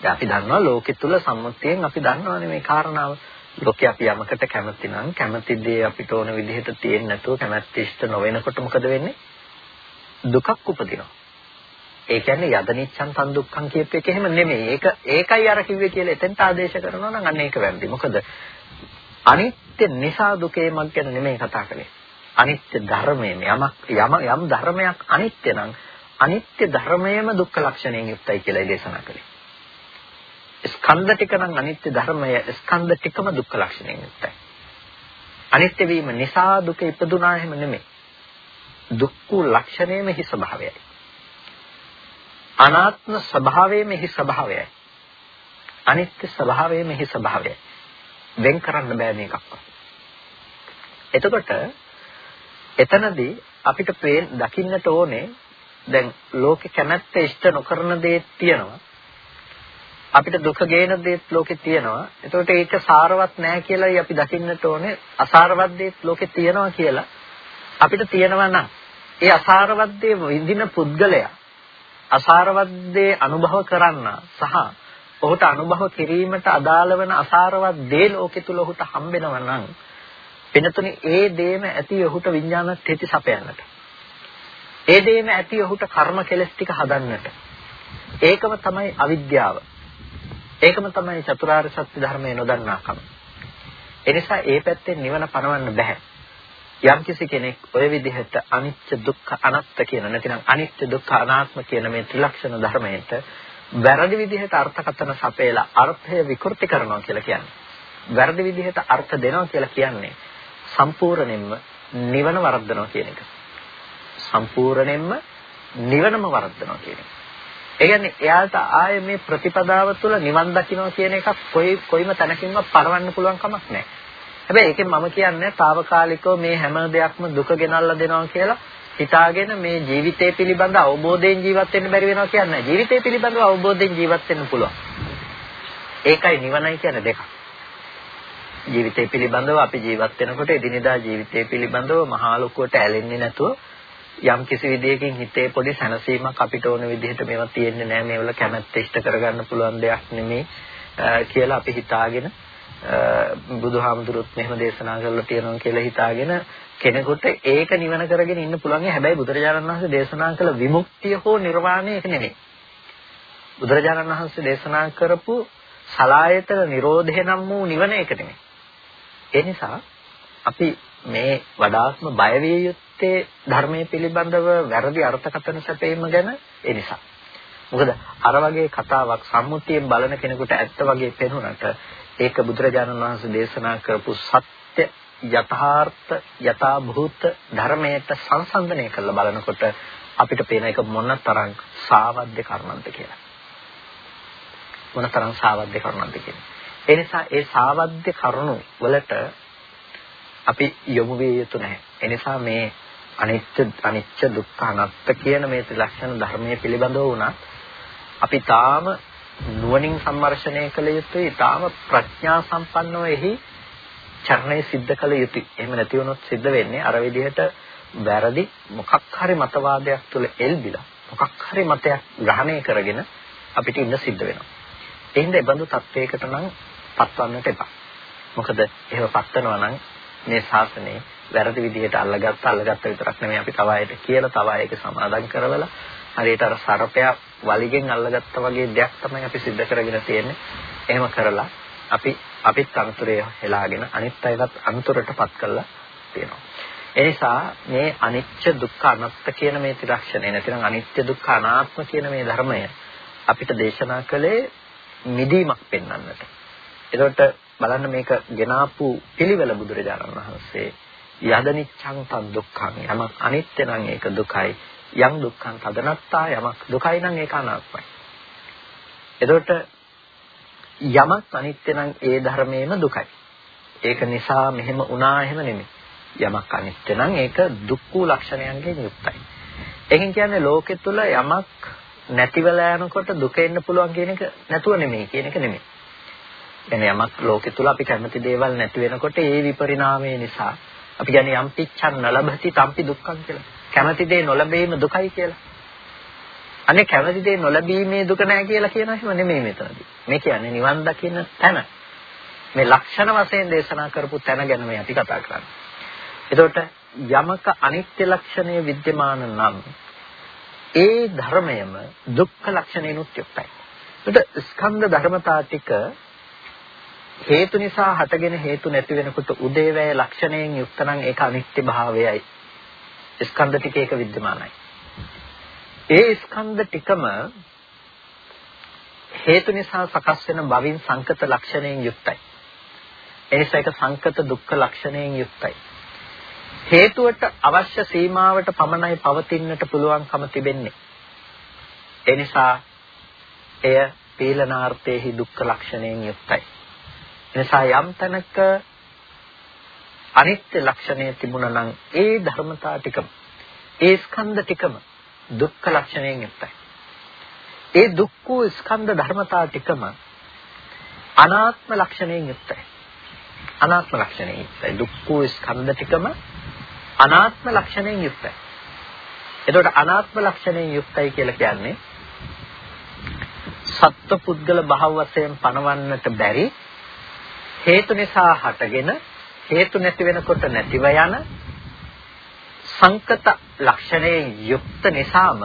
දැන් අපි දන්නවා ලෝකෙ තුල සම්මුතියෙන් අපි දන්නවානේ මේ කාරණාව. ලෝකේ අපි යමකට කැමති නම් කැමති දේ අපිට ඕන විදිහට තියෙන්නේ නැතුව කැමැත්ත ඉෂ්ට නොවෙනකොට මොකද වෙන්නේ? දුකක් උපදිනවා. ඒ කියන්නේ යදනිච්ඡන් තන් දුක්ඛං කියප එක එහෙම නෙමෙයි. ඒක ඒකයි අර කිව්වේ කියලා එතෙන්ට ආදේශ කරනවා නම් අන්න ඒක වැරදි. මොකද අනිත්‍ය නිසා දුකේ මක් ගැන නෙමෙයි කතා කරන්නේ. අනිත්‍ය ධර්මයෙන් යමක් යම යම් ධර්මයක් අනිත්‍ය නම් අනිත්‍ය ධර්මයේම දුක්ඛ ලක්ෂණයෙන් යුක්තයි කියලා දේශනා කළේ. ස්කන්ධ ටික නම් අනිත්‍ය ධර්මය ස්කන්ධ ටිකම දුක්ඛ ලක්ෂණයෙන් යුක්තයි. අනිත්‍ය වීම නිසා දුක ඉපදුනා එහෙම නෙමෙයි. දුක්ඛ ලක්ෂණයම හි ස්වභාවයයි. අනාත්ම ස්වභාවයම හි ස්වභාවයයි. අනිත්‍ය ස්වභාවයම හි ස්වභාවයයි. වෙන් කරන්න බෑ මේකක්වත්. එතකොට එතනදී අපිට පේන දකින්නට ඕනේ දැන් ලෝකේ කැමැත්ත ඉෂ්ට නොකරන දේ තියෙනවා. අපිට දුක ගේන දේත් ලෝකේ තියෙනවා. එතකොට ඒක සාරවත් නැහැ කියලායි අපි දකින්නට ඕනේ. අසාරවත් දේත් ලෝකේ තියෙනවා කියලා අපිට තියෙනවා නම් ඒ අසාරවත් දේ විඳින පුද්ගලයා අසාරවත් දේ අනුභව කරන්න සහ ඔහුට අනුභව කිරීමට අදාළ වෙන අසාරවත් දේ ලෝකෙ තුල ඔහුට හම්බෙනවා නම් වෙනතුනේ ඒ දේම ඇති ඔහුට විඥාන තෙති සපයන්නට. ඒ දේම ඇති ඔහුට කර්ම කෙලස් ටික හදන්නට. ඒකම තමයි අවිද්‍යාව. ඒකම තමයි චතුරාර්ය සත්‍ය ධර්මයේ නොදන්නාකම. එනිසා ඒ පැත්තෙන් නිවන පණවන්න බෑ. යම්කිසි කෙනෙක් ඔය විදිහට අනිත්‍ය දුක්ඛ අනාත්ම කියන නැතිනම් අනිත්‍ය දුක්ඛ අනාත්ම කියන මේ ත්‍රිලක්ෂණ ධර්මයට වැරදි විදිහට අර්ථකථන සපයලා අර්ථය විකෘති කරනවා කියලා කියන්නේ. වැරදි විදිහට අර්ථ දෙනවා කියලා කියන්නේ සම්පූර්ණයෙන්ම නිවන වර්ධනවා කියන එක. සම්පූර්ණයෙන්ම නිවනම වර්ධනවා කියන එක. ඒ කියන්නේ එයාට ආයේ මේ ප්‍රතිපදාව තුළ නිවන් දකින්න කියන එකක් කොයි කොයිම තැනකින්වත් පරවන්න පුළුවන් කමක් නැහැ. හැබැයි ඒකෙන් මම කියන්නේ తాවකාලිකව මේ හැම දෙයක්ම දුක ගෙනල්ලා දෙනවා කියලා හිතාගෙන මේ ජීවිතය පිළිබඳ අවබෝධයෙන් ජීවත් වෙන්න බැරි වෙනවා කියන්නේ ජීවිතය පිළිබඳව අවබෝධයෙන් ජීවත් වෙන්න පුළුවන්. ඒකයි නිවනයි කියන දෙක. ජීවිතය පිළිබඳව අපි ජීවත් වෙනකොට එදිනෙදා ජීවිතය පිළිබඳව මහා ලොකුවට ඇලෙන්නේ නැතුව යම් කිසි විදියකින් හිතේ පොඩි සැනසීමක් අපිට ඕන විදිහට මේවා තියෙන්නේ නැහැ මේවල කැමැත්ත ඉෂ්ට කරගන්න පුළුවන් දෙයක් නෙමේ කියලා අපි හිතාගෙන බුදුහාමුදුරුත් මෙහෙම දේශනා කරලා තියෙනවා කියලා හිතාගෙන කෙනෙකුට ඒක නිවන කරගෙන ඉන්න පුළුවන් හැබැයි බුදුරජාණන් වහන්සේ දේශනා කළ විමුක්තිය හෝ නිර්වාණය ඒක නෙමෙයි. බුදුරජාණන් වහන්සේ දේශනා කරපු සලායතන නිරෝධය නම් වූ නිවන ඒක නෙමෙයි. ඒ නිසා අපි මේ වඩාත්ම බය විය යුත්තේ ඇත්තේ ධර්මයේ පිළිබඳව වැරදි අර්ථකථන සැපීම ගැන ඒ නිසා. මොකද අර වගේ කතාවක් සම්මුතියෙන් බලන කෙනෙකුට ඇත්ත වගේ පෙනුනට ඒක බුදුරජාණන් වහන්සේ දේශනා කරපු සත්‍ය යථාර්ථ යථාභූත ධර්මයට සංසන්දනය කරලා බලනකොට අපිට පේන එක මොන තරම් සාවද්ද කරුණක්ද කියලා. මොන තරම් සාවද්ද කරුණක්ද කියලා. ඒ නිසා ඒ සාවද්ද කරුණු වලට අපි යොමු විය යුතු නැහැ. ඒ නිසා මේ අනිත්‍ය අනිච්ච දුක්ඛ අනාත්ත කියන මේ ත්‍රිලක්ෂණ ධර්මයේ පිළිබඳව වුණත් අපි තාම නුවණින් සම්මර්ෂණය කළ යුතුයි. තාම ප්‍රඥා සම්පන්නව එහි චරණය සිද්ධ කළ යුතුයි. එහෙම නැති වුණොත් සිද්ධ වෙන්නේ අර විදිහට වැරදි මොකක් හරි මතවාදයක් තුළ එල්බිලා මොකක් හරි මතයක් ග්‍රහණය කරගෙන අපිට ඉන්න සිද්ධ වෙනවා. ඒ හින්දා ඒ බඳු තත්වයකට නම් පත්වන්නට එපා. මොකද එහෙම පත්වනවා නම් මේ ශාසනය වැරදි විදිහට අල්ලගත්ත අල්ලගත්ත විතරක් නෙමෙයි අපි තව අයට කියලා තව අයක සමාදම් කරවලා හරියට අර සර්පයා වලිගෙන් අල්ලගත්තා වගේ දෙයක් තමයි අපි සිද්ධ කරගෙන තියෙන්නේ. එහෙම කරලා අපි අපිත් අනුතරේ හෙලාගෙන අනිත් අයවත් අනුතරටපත් කරලා තියෙනවා. ඒ නිසා මේ අනිච්ච දුක්ඛ අනාත්ම කියන මේ ත්‍රිලක්ෂණය නැතිනම් අනිත්‍ය දුක්ඛ අනාත්ම කියන මේ ධර්මය අපිට දේශනා කළේ මිදීමක් පෙන්වන්නට. එතකොට බලන්න මේක ගෙනාපු පිළිවෙල බුදුරජාණන් වහන්සේ යදනිච්ඡං තන් දුක්ඛං යමක් අනිත්‍ය නම් ඒක දුකයි යම් දුක්ඛං තදනත්තා යමක් දුකයි නම් ඒක අනාත්මයි. එතකොට යමක් අනිත්‍ය නම් ඒ ධර්මයේම දුකයි. ඒක නිසා මෙහෙම වුණා එහෙම නෙමෙයි. යමක් අනිත්‍ය නම් ඒක දුක් වූ ලක්ෂණයන්ගෙන් යුක්තයි. ඒකෙන් කියන්නේ ලෝකෙ තුල යමක් නැතිවලා යනකොට දුක එන්න පුළුවන් කියන එක නැතුව නෙමෙයි කියන එක නෙමෙයි. කියන්නේ යමක් ලෝකෙ තුල අපි කැමති දේවල් නැති වෙනකොට ඒ විපරිණාමය නිසා අපි කියන්නේ යම් පිච්ඡන් නලබති තම්පි දුක්ඛං කියලා. කැමති දේ නොලැබීම දුකයි කියලා. අනේ කැමති දේ නොලැබීමේ දුක නැහැ කියලා කියන එහෙම නෙමෙයි මෙතනදී. මේ කියන්නේ නිවන් දකින්න තැන. මේ ලක්ෂණ වශයෙන් දේශනා කරපු තැන ගැන මේ අපි කතා කරන්නේ. එතකොට යමක අනිත්‍ය ලක්ෂණය विद्यमान නම් ඒ ධර්මයම දුක්ඛ ලක්ෂණයනොත් යුක්තයි. එතකොට ස්කන්ධ ධර්මතා ටික හේතු නිසා හටගෙන හේතු නැති වෙනකොට උදේවැය ලක්ෂණයෙන් යුක්ත නම් ඒක අනිත්‍ය භාවයයි. ස්කන්ධ ටික එක विद्यමානයි. ඒ ස්කන්ධ ටිකම හේතු නිසා සකස් වෙන බවින් සංකත ලක්ෂණයෙන් යුක්තයි. එනිසා ඒක සංකත දුක්ඛ ලක්ෂණයෙන් යුක්තයි. හේතුවට අවශ්‍ය සීමාවට පමණයි පවතින්නට පුළුවන්කම තිබෙන්නේ. එනිසා එය පීලනාර්ථයේහි දුක්ඛ ලක්ෂණයෙන් යුක්තයි. එනිසා යම් තැනක අනිත්‍ය ලක්ෂණය තිබුණා නම් ඒ ධර්මතා ටිකම ඒ ස්කන්ධ ටිකම දුක්ඛ ලක්ෂණයෙන් යුක්තයි. ඒ දුක්ඛ ස්කන්ධ ධර්මතා ටිකම අනාත්ම ලක්ෂණයෙන් යුක්තයි. අනාත්ම ලක්ෂණයෙන් යුක්තයි. දුක්ඛ ස්කන්ධ ටිකම අනාත්ම ලක්ෂණයෙන් යුක්තයි. එතකොට අනාත්ම ලක්ෂණයෙන් යුක්තයි කියලා කියන්නේ සත්ව පුද්ගල භව වශයෙන් පණවන්නට බැරි හේතු නිසා හටගෙන හේතු නැති වෙනකොට නැතිව යන සංකත ලක්ෂණයෙන් යුක්ත නිසාම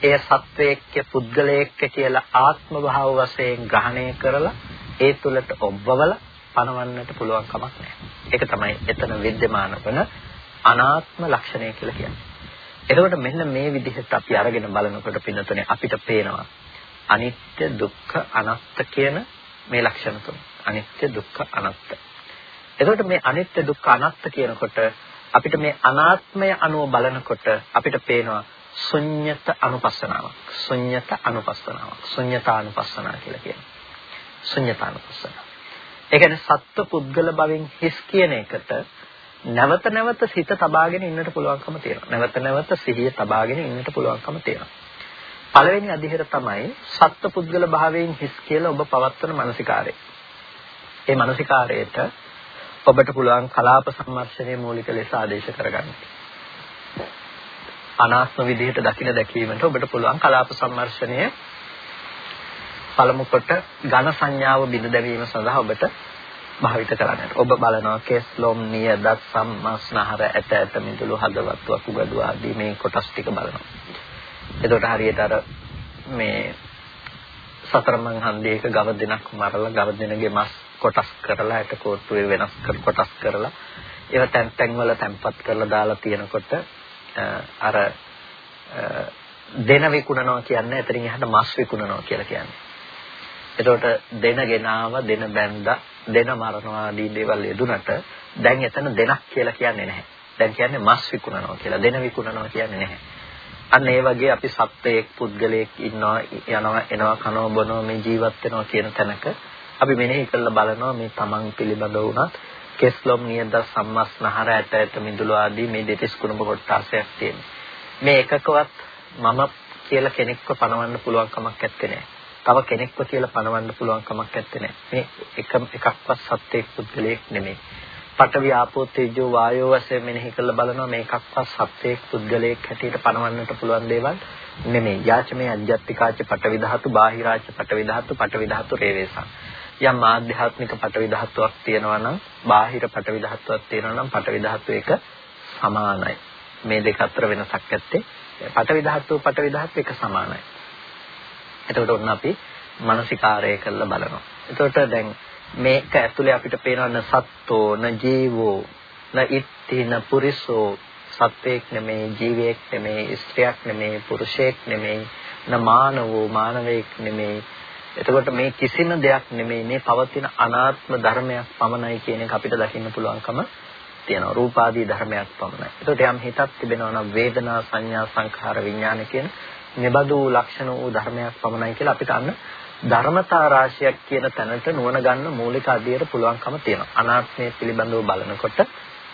එය සත්වයේක්ක පුද්ගලයෙක්ක කියලා ආත්ම භාව වශයෙන් ග්‍රහණය කරලා ඒ තුලට ඔබවලා පණවන්නට පුළුවන් කමක් නැහැ. ඒක තමයි එතන विद्यमान වන අනාත්ම ලක්ෂණය කියලා කියන්නේ. එතකොට මෙන්න මේ විදිහට අපි අරගෙන බලනකොට පින්නතුනේ අපිට පේනවා අනිත්‍ය දුක්ඛ අනාත්ත කියන මේ ලක්ෂණ තුන. අනිත්‍ය දුක්ඛ අනාත්ත. එතකොට මේ අනිත්‍ය දුක්ඛ අනාත්ත කියනකොට අපිට මේ අනාත්මය අනුව බලනකොට අපිට පේනවා ශුන්්‍යත අනුපස්සනාවක්. ශුන්්‍යත අනුපස්සනාවක්. ශුන්්‍යතානුපස්සනාව කියලා කියනවා. ශුන්්‍යතානුපස්සනාව. ඒ කියන්නේ සත්ව පුද්ගල භවෙන් හිස් කියන එකට නැවත නැවත සිත තබාගෙන ඉන්නට පුළුවන්කම තියෙනවා. නැවත නැවත සිහිය තබාගෙන ඉන්නට පුළුවන්කම තියෙනවා. පළවෙනි අධිහෙර තමයි සත්ව පුද්ගල භාවයෙන් හිස් කියලා ඔබ පවත්වන මානසිකාරය. ඒ මානසිකාරයට ඔබට පුළුවන් කලාප සම්මර්ෂණයේ මූලික ලෙස ආදේශ කරගන්න. අනාත්ම විදිහට දකින දැකීමට ඔබට පුළුවන් කලාප සම්මර්ෂණය පළමු කොට ඝන සංඥාව බිඳ දැමීම සඳහා ඔබට භාවිත කරන්නට. ඔබ බලනවා කෙස් ලොම් නිය දත් සම්මස්නහර ඇට ඇට මිදුළු හදවත් වකුගඩු ආදී මේ කොටස් ටික බලනවා. එතකොට හරියට අර මේ සතර මං හන්දියේක ගව දෙනක් මරලා ගව දෙනගේ මස් කොටස් කරලා ඇට කෝට්ටුවේ වෙනස් කර කොටස් කරලා ඒවා තැන් තැන් වල තැම්පත් කරලා දාලා තියෙනකොට අර දෙන විකුණනවා කියන්නේ එතනින් එහාට මස් විකුණනවා කියලා කියන්නේ. එතකොට දෙන ගෙනාව දෙන බැන්දා දෙන මරනවා ආදී දේවල් යෙදුනට දැන් එතන දෙනක් කියලා කියන්නේ නැහැ. දැන් කියන්නේ මස් විකුණනවා කියලා. දෙන විකුණනවා කියන්නේ නැහැ. අන්න ඒ වගේ අපි සත්වයක් පුද්ගලයෙක් ඉන්නවා යනවා එනවා කනවා බොනවා මේ ජීවත් වෙනවා කියන තැනක අපි මෙනෙහි කරලා බලනවා මේ තමන් පිළිබඳව වුණත් කෙස්ලොම් නියද සම්මස්නහර ඇට ඇට මිදුළු ආදී මේ දෙතිස් කුණප කොටාසයක් තියෙනවා. මේ එකකවත් මම කියලා කෙනෙක්ව පණවන්න පුළුවන් කමක් නැත්තේ නෑ. තව කෙනෙක්ව කියලා පණවන්න පුළුවන් කමක් නැත්තේ නෑ. මේ එක එකක්වත් සත්‍යයක් පුද්ගලයෙක් නෙමෙයි. පඨවි ආපෝ තේජෝ වායෝ වශයෙන් මෙනෙහි කරලා බලනවා මේකක්වත් සත්‍යයක් පුද්ගලයෙක් හැටියට පණවන්නට පුළුවන් දේවල් නෙමෙයි. යාචමේ අජ්ජත්තිකාච පඨවි ධාතු, බාහිරාච පඨවි ධාතු, පඨවි ධාතු රේවේසා. යම් ආධ්‍යාත්මික පටවි ධාතුවක් තියෙනවා නම් බාහිර පටවි ධාතුවක් තියෙනවා නම් පටවි ධාතුව එක සමානයි. මේ දෙක අතර වෙනසක් නැත්තේ. පටවි ධාතුව පටවි ධාතුව එක සමානයි. එතකොට ඔන්න අපි මානසිකාරය කරලා බලනවා. එතකොට දැන් මේක ඇතුලේ අපිට පේනවන සත්තෝ න ජීවෝ න ඉත්ති න පුරිසෝ සත්වයක් නෙමේ ජීවියෙක් නෙමේ ස්ත්‍රියක් නෙමේ පුරුෂයෙක් නෙමේ න මානවෝ මානවයෙක් නෙමේ එතකොට මේ කිසිම දෙයක් නෙමෙයි මේ පවතින අනාත්ම ධර්මයක් පමණයි කියන එක අපිට දකින්න පුළුවන්කම තියෙනවා. රූපාදී ධර්මයක් පමණයි. එතකොට යම් හිතක් තිබෙනවා නම් වේදනා සංඥා සංඛාර විඥාන කියන මෙබඳු ලක්ෂණ වූ ධර්මයක් පමණයි කියලා අපිට අන්න ධර්මතා රාශියක් කියන තැනට නුවණ ගන්න මූලික අධ්‍යයන පුළුවන්කම තියෙනවා. අනාත්මය පිළිබඳව බලනකොට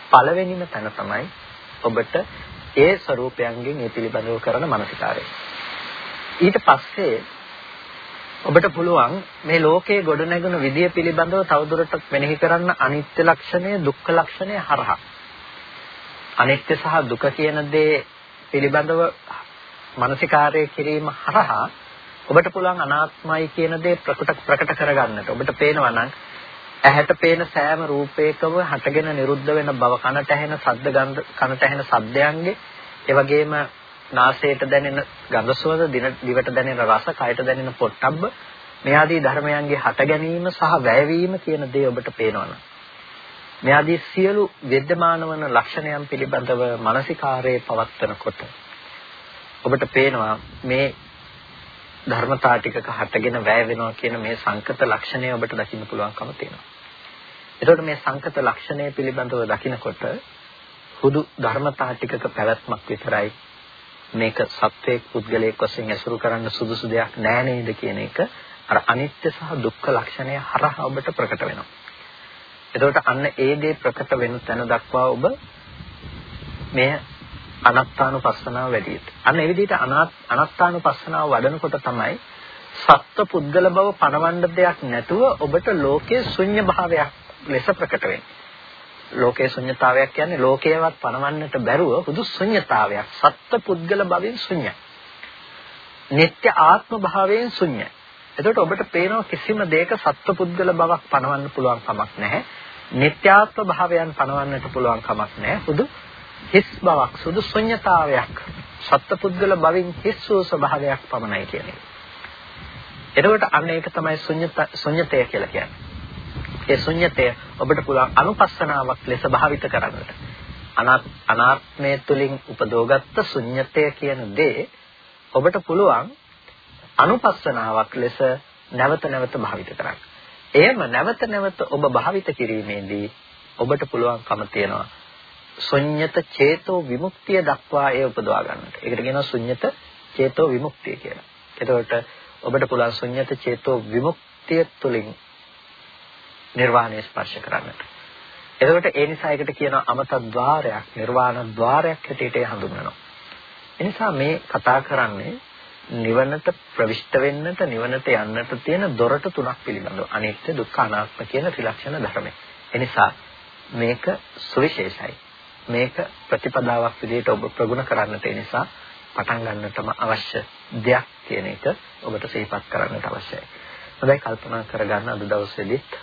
පළවෙනිම තැන තමයි ඔබට ඒ ස්වરૂපයන්ගෙන් ඒ පිළිබඳව කරන මනසිකාරය. ඊට පස්සේ ඔබට පුළුවන් මේ ලෝකයේ ගොඩනැගෙන විදිය පිළිබඳව තවදුරටත් මෙනෙහි කරන්න අනිත්‍ය ලක්ෂණය දුක්ඛ ලක්ෂණය හරහා අනිත්‍ය සහ දුක කියන දේ පිළිබඳව මානසිකාරය කිරීම හරහා ඔබට පුළුවන් අනාත්මයි කියන දේ ප්‍රකට ප්‍රකට කරගන්නට. ඔබට පේනවා නම් ඇහැට පේන සෑම රූපයකම හටගෙන නිරුද්ධ වෙන බව කනට ඇහෙන ශබ්ද ගන්ධ කනට ඇහෙන ශබ්දයන්ගේ ඒ වගේම නාසයට දැනෙන ගඳ සුවඳ දිවට දැනෙන රස කයට දැනෙන පොට්ටබ්බ මේ ආදී ධර්මයන්ගේ හට ගැනීම සහ වැයවීම කියන දේ ඔබට පේනවනම් මේ ආදී සියලු විද්‍යමාන වන ලක්ෂණයන් පිළිබඳව මානසිකාරයේ පවත්වනකොට ඔබට පේනවා මේ ධර්මතා ටිකක හටගෙන වැය වෙනවා කියන මේ සංකත ලක්ෂණය ඔබට දකින්න පුළුවන්කම තියෙනවා. එතකොට මේ සංකත ලක්ෂණය පිළිබඳව දකිනකොට හුදු ධර්මතා ටිකක පැවැත්මක් විතරයි මේක සත්වයක් පුද්ගලයෙක් වශයෙන් ඇසුරු කරන්න සුදුසු දෙයක් නෑ නේද කියන එක අර අනිත්‍ය සහ දුක්ඛ ලක්ෂණය හරහා ඔබට ප්‍රකට වෙනවා. එතකොට අන්න ඒ දේ ප්‍රකට වෙන තැන දක්වා ඔබ මේ අනාත්මානුපස්සනාව වැඩියට. අන්න ඒ විදිහට අනාත්මානුපස්සනාව වඩනකොට තමයි සත්ව පුද්ගල බව පණවන්න දෙයක් නැතුව ඔබට ලෝකයේ ශුන්‍ය භාවයක් ලෙස ප්‍රකට වෙන්නේ. ලෝකයේ ශුන්‍යතාවයක් කියන්නේ ලෝකයේවත් පණවන්නට බැරුව හුදු ශුන්‍යතාවයක්. සත්ව පුද්ගල භවෙන් ශුන්‍යයි. නিত্য ආත්ම භාවයෙන් ශුන්‍යයි. එතකොට ඔබට පේනවා කිසිම දෙයක සත්ව පුද්ගල බවක් පණවන්න පුළුවන් කමක් නැහැ. නিত্যাත්ම භාවයන් පණවන්නට පුළුවන් කමක් නැහැ. හුදු හිස් බවක් සුදු ශුන්්‍යතාවයක්. සත්ත්ව පුද්ගල භවෙන් හිස් වූ ස්වභාවයක් පමණයි කියන්නේ. එතකොට අන්න ඒක තමයි ශුන්්‍යතය කියලා කියන්නේ. ඒ ශුන්්‍යතය ඔබට පුළුවන් අනුපස්සනාවක් ලෙස භාවිත කරන්නට. අනාත්මය තුලින් උපදෝගත්ත ශුන්්‍යතය කියන දේ ඔබට පුළුවන් අනුපස්සනාවක් ලෙස නැවත නැවත භාවිත කරන්න. එහෙම නැවත නැවත ඔබ භාවිත කිරීමේදී ඔබට පුළුවන්කම තියෙනවා ශුන්්‍යත චේතෝ විමුක්තිය දක්වා ඒ උපදවා ගන්නට. ඒකට කියනවා ශුන්්‍යත චේතෝ විමුක්තිය කියලා. එතකොට ඔබට පුළුවන් ශුන්්‍යත චේතෝ විමුක්තිය තුළින් නිර්වාණය ස්පර්ශ කරන්නට. එතකොට ඒ නිසා ඒකට කියනවා අමත ద్వාරයක්, නිර්වාණ ద్వාරයක් හැටියට හඳුන්වනවා. එනිසා මේ කතා කරන්නේ නිවනට ප්‍රවිෂ්ඨ වෙන්නට නිවනට යන්නට තියෙන දොරට තුනක් පිළිබඳව අනිත්‍ය දුක්ඛ අනාත්ම කියන ත්‍රිලක්ෂණ ධර්මය. එනිසා මේක සුවිශේෂයි. මේක ප්‍රතිපදාවක් විදිහට ඔබ ප්‍රගුණ කරන්නට ඒ නිසා පටන් ගන්නටම අවශ්‍ය දෙයක් කියන එක ඔබට සිහිපත් කරන්නට අවශ්‍යයි. හොඳයි කල්පනා කරගන්න අද දවසේදීත්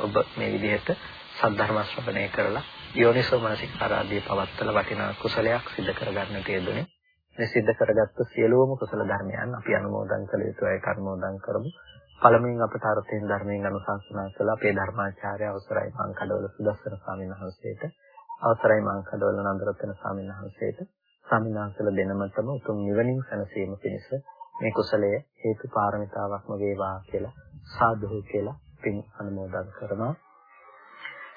ඔබ මේ විදිහට සද්ධර්ම ශ්‍රවණය කරලා යෝනිසෝ මනසිකාරාදී පවත්තල වටිනා කුසලයක් සිදු කරගන්නට යෙදුනේ. මේ සිද්ධ කරගත්තු සියලුම කුසල ධර්මයන් අපි අනුමෝදන් කළ යුතුයි කර්මෝදන් කරමු. පළමුවෙන් අපට අර්ථයෙන් ධර්මයෙන් අනුශාසනා කළ අපේ ධර්මාචාර්ය අවසරයි මං කඩවල සුදස්සන ස්වාමීන් වහන්සේට අවසරයි මං කඩවල නන්දරත්න ස්වාමීන් වහන්සේට. ස්වාමීන් වහන්සේලා දෙනමතම උතුම් නිවනින් සැනසීම පිණිස මේ කුසලය හේතු පාරමිතාවක්ම වේවා කියලා සාදු කියලා පින් අනුමෝදන් කරනවා.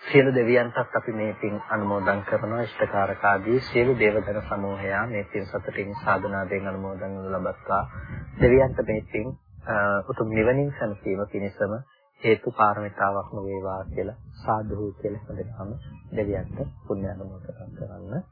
සියලු දෙවියන්ටත් අපි මේ පින් අනුමෝදන් කරනවා. ඉෂ්ඨකාරක ආදී සියලු දේවගණ සමූහයා මේ පින් සතුටින් සාධනාවෙන් අනුමෝදන් වනු ලබත්වා. දෙවියන්ට මේ පින් උතුම් නිවනින් සැනසීම පිණිසම හේතු පාරමිතාවක්ම වේවා කියලා සාදු කියලා හඳුනන දෙවියන්ට පුණ්‍ය අනුමෝදන් කරන්න.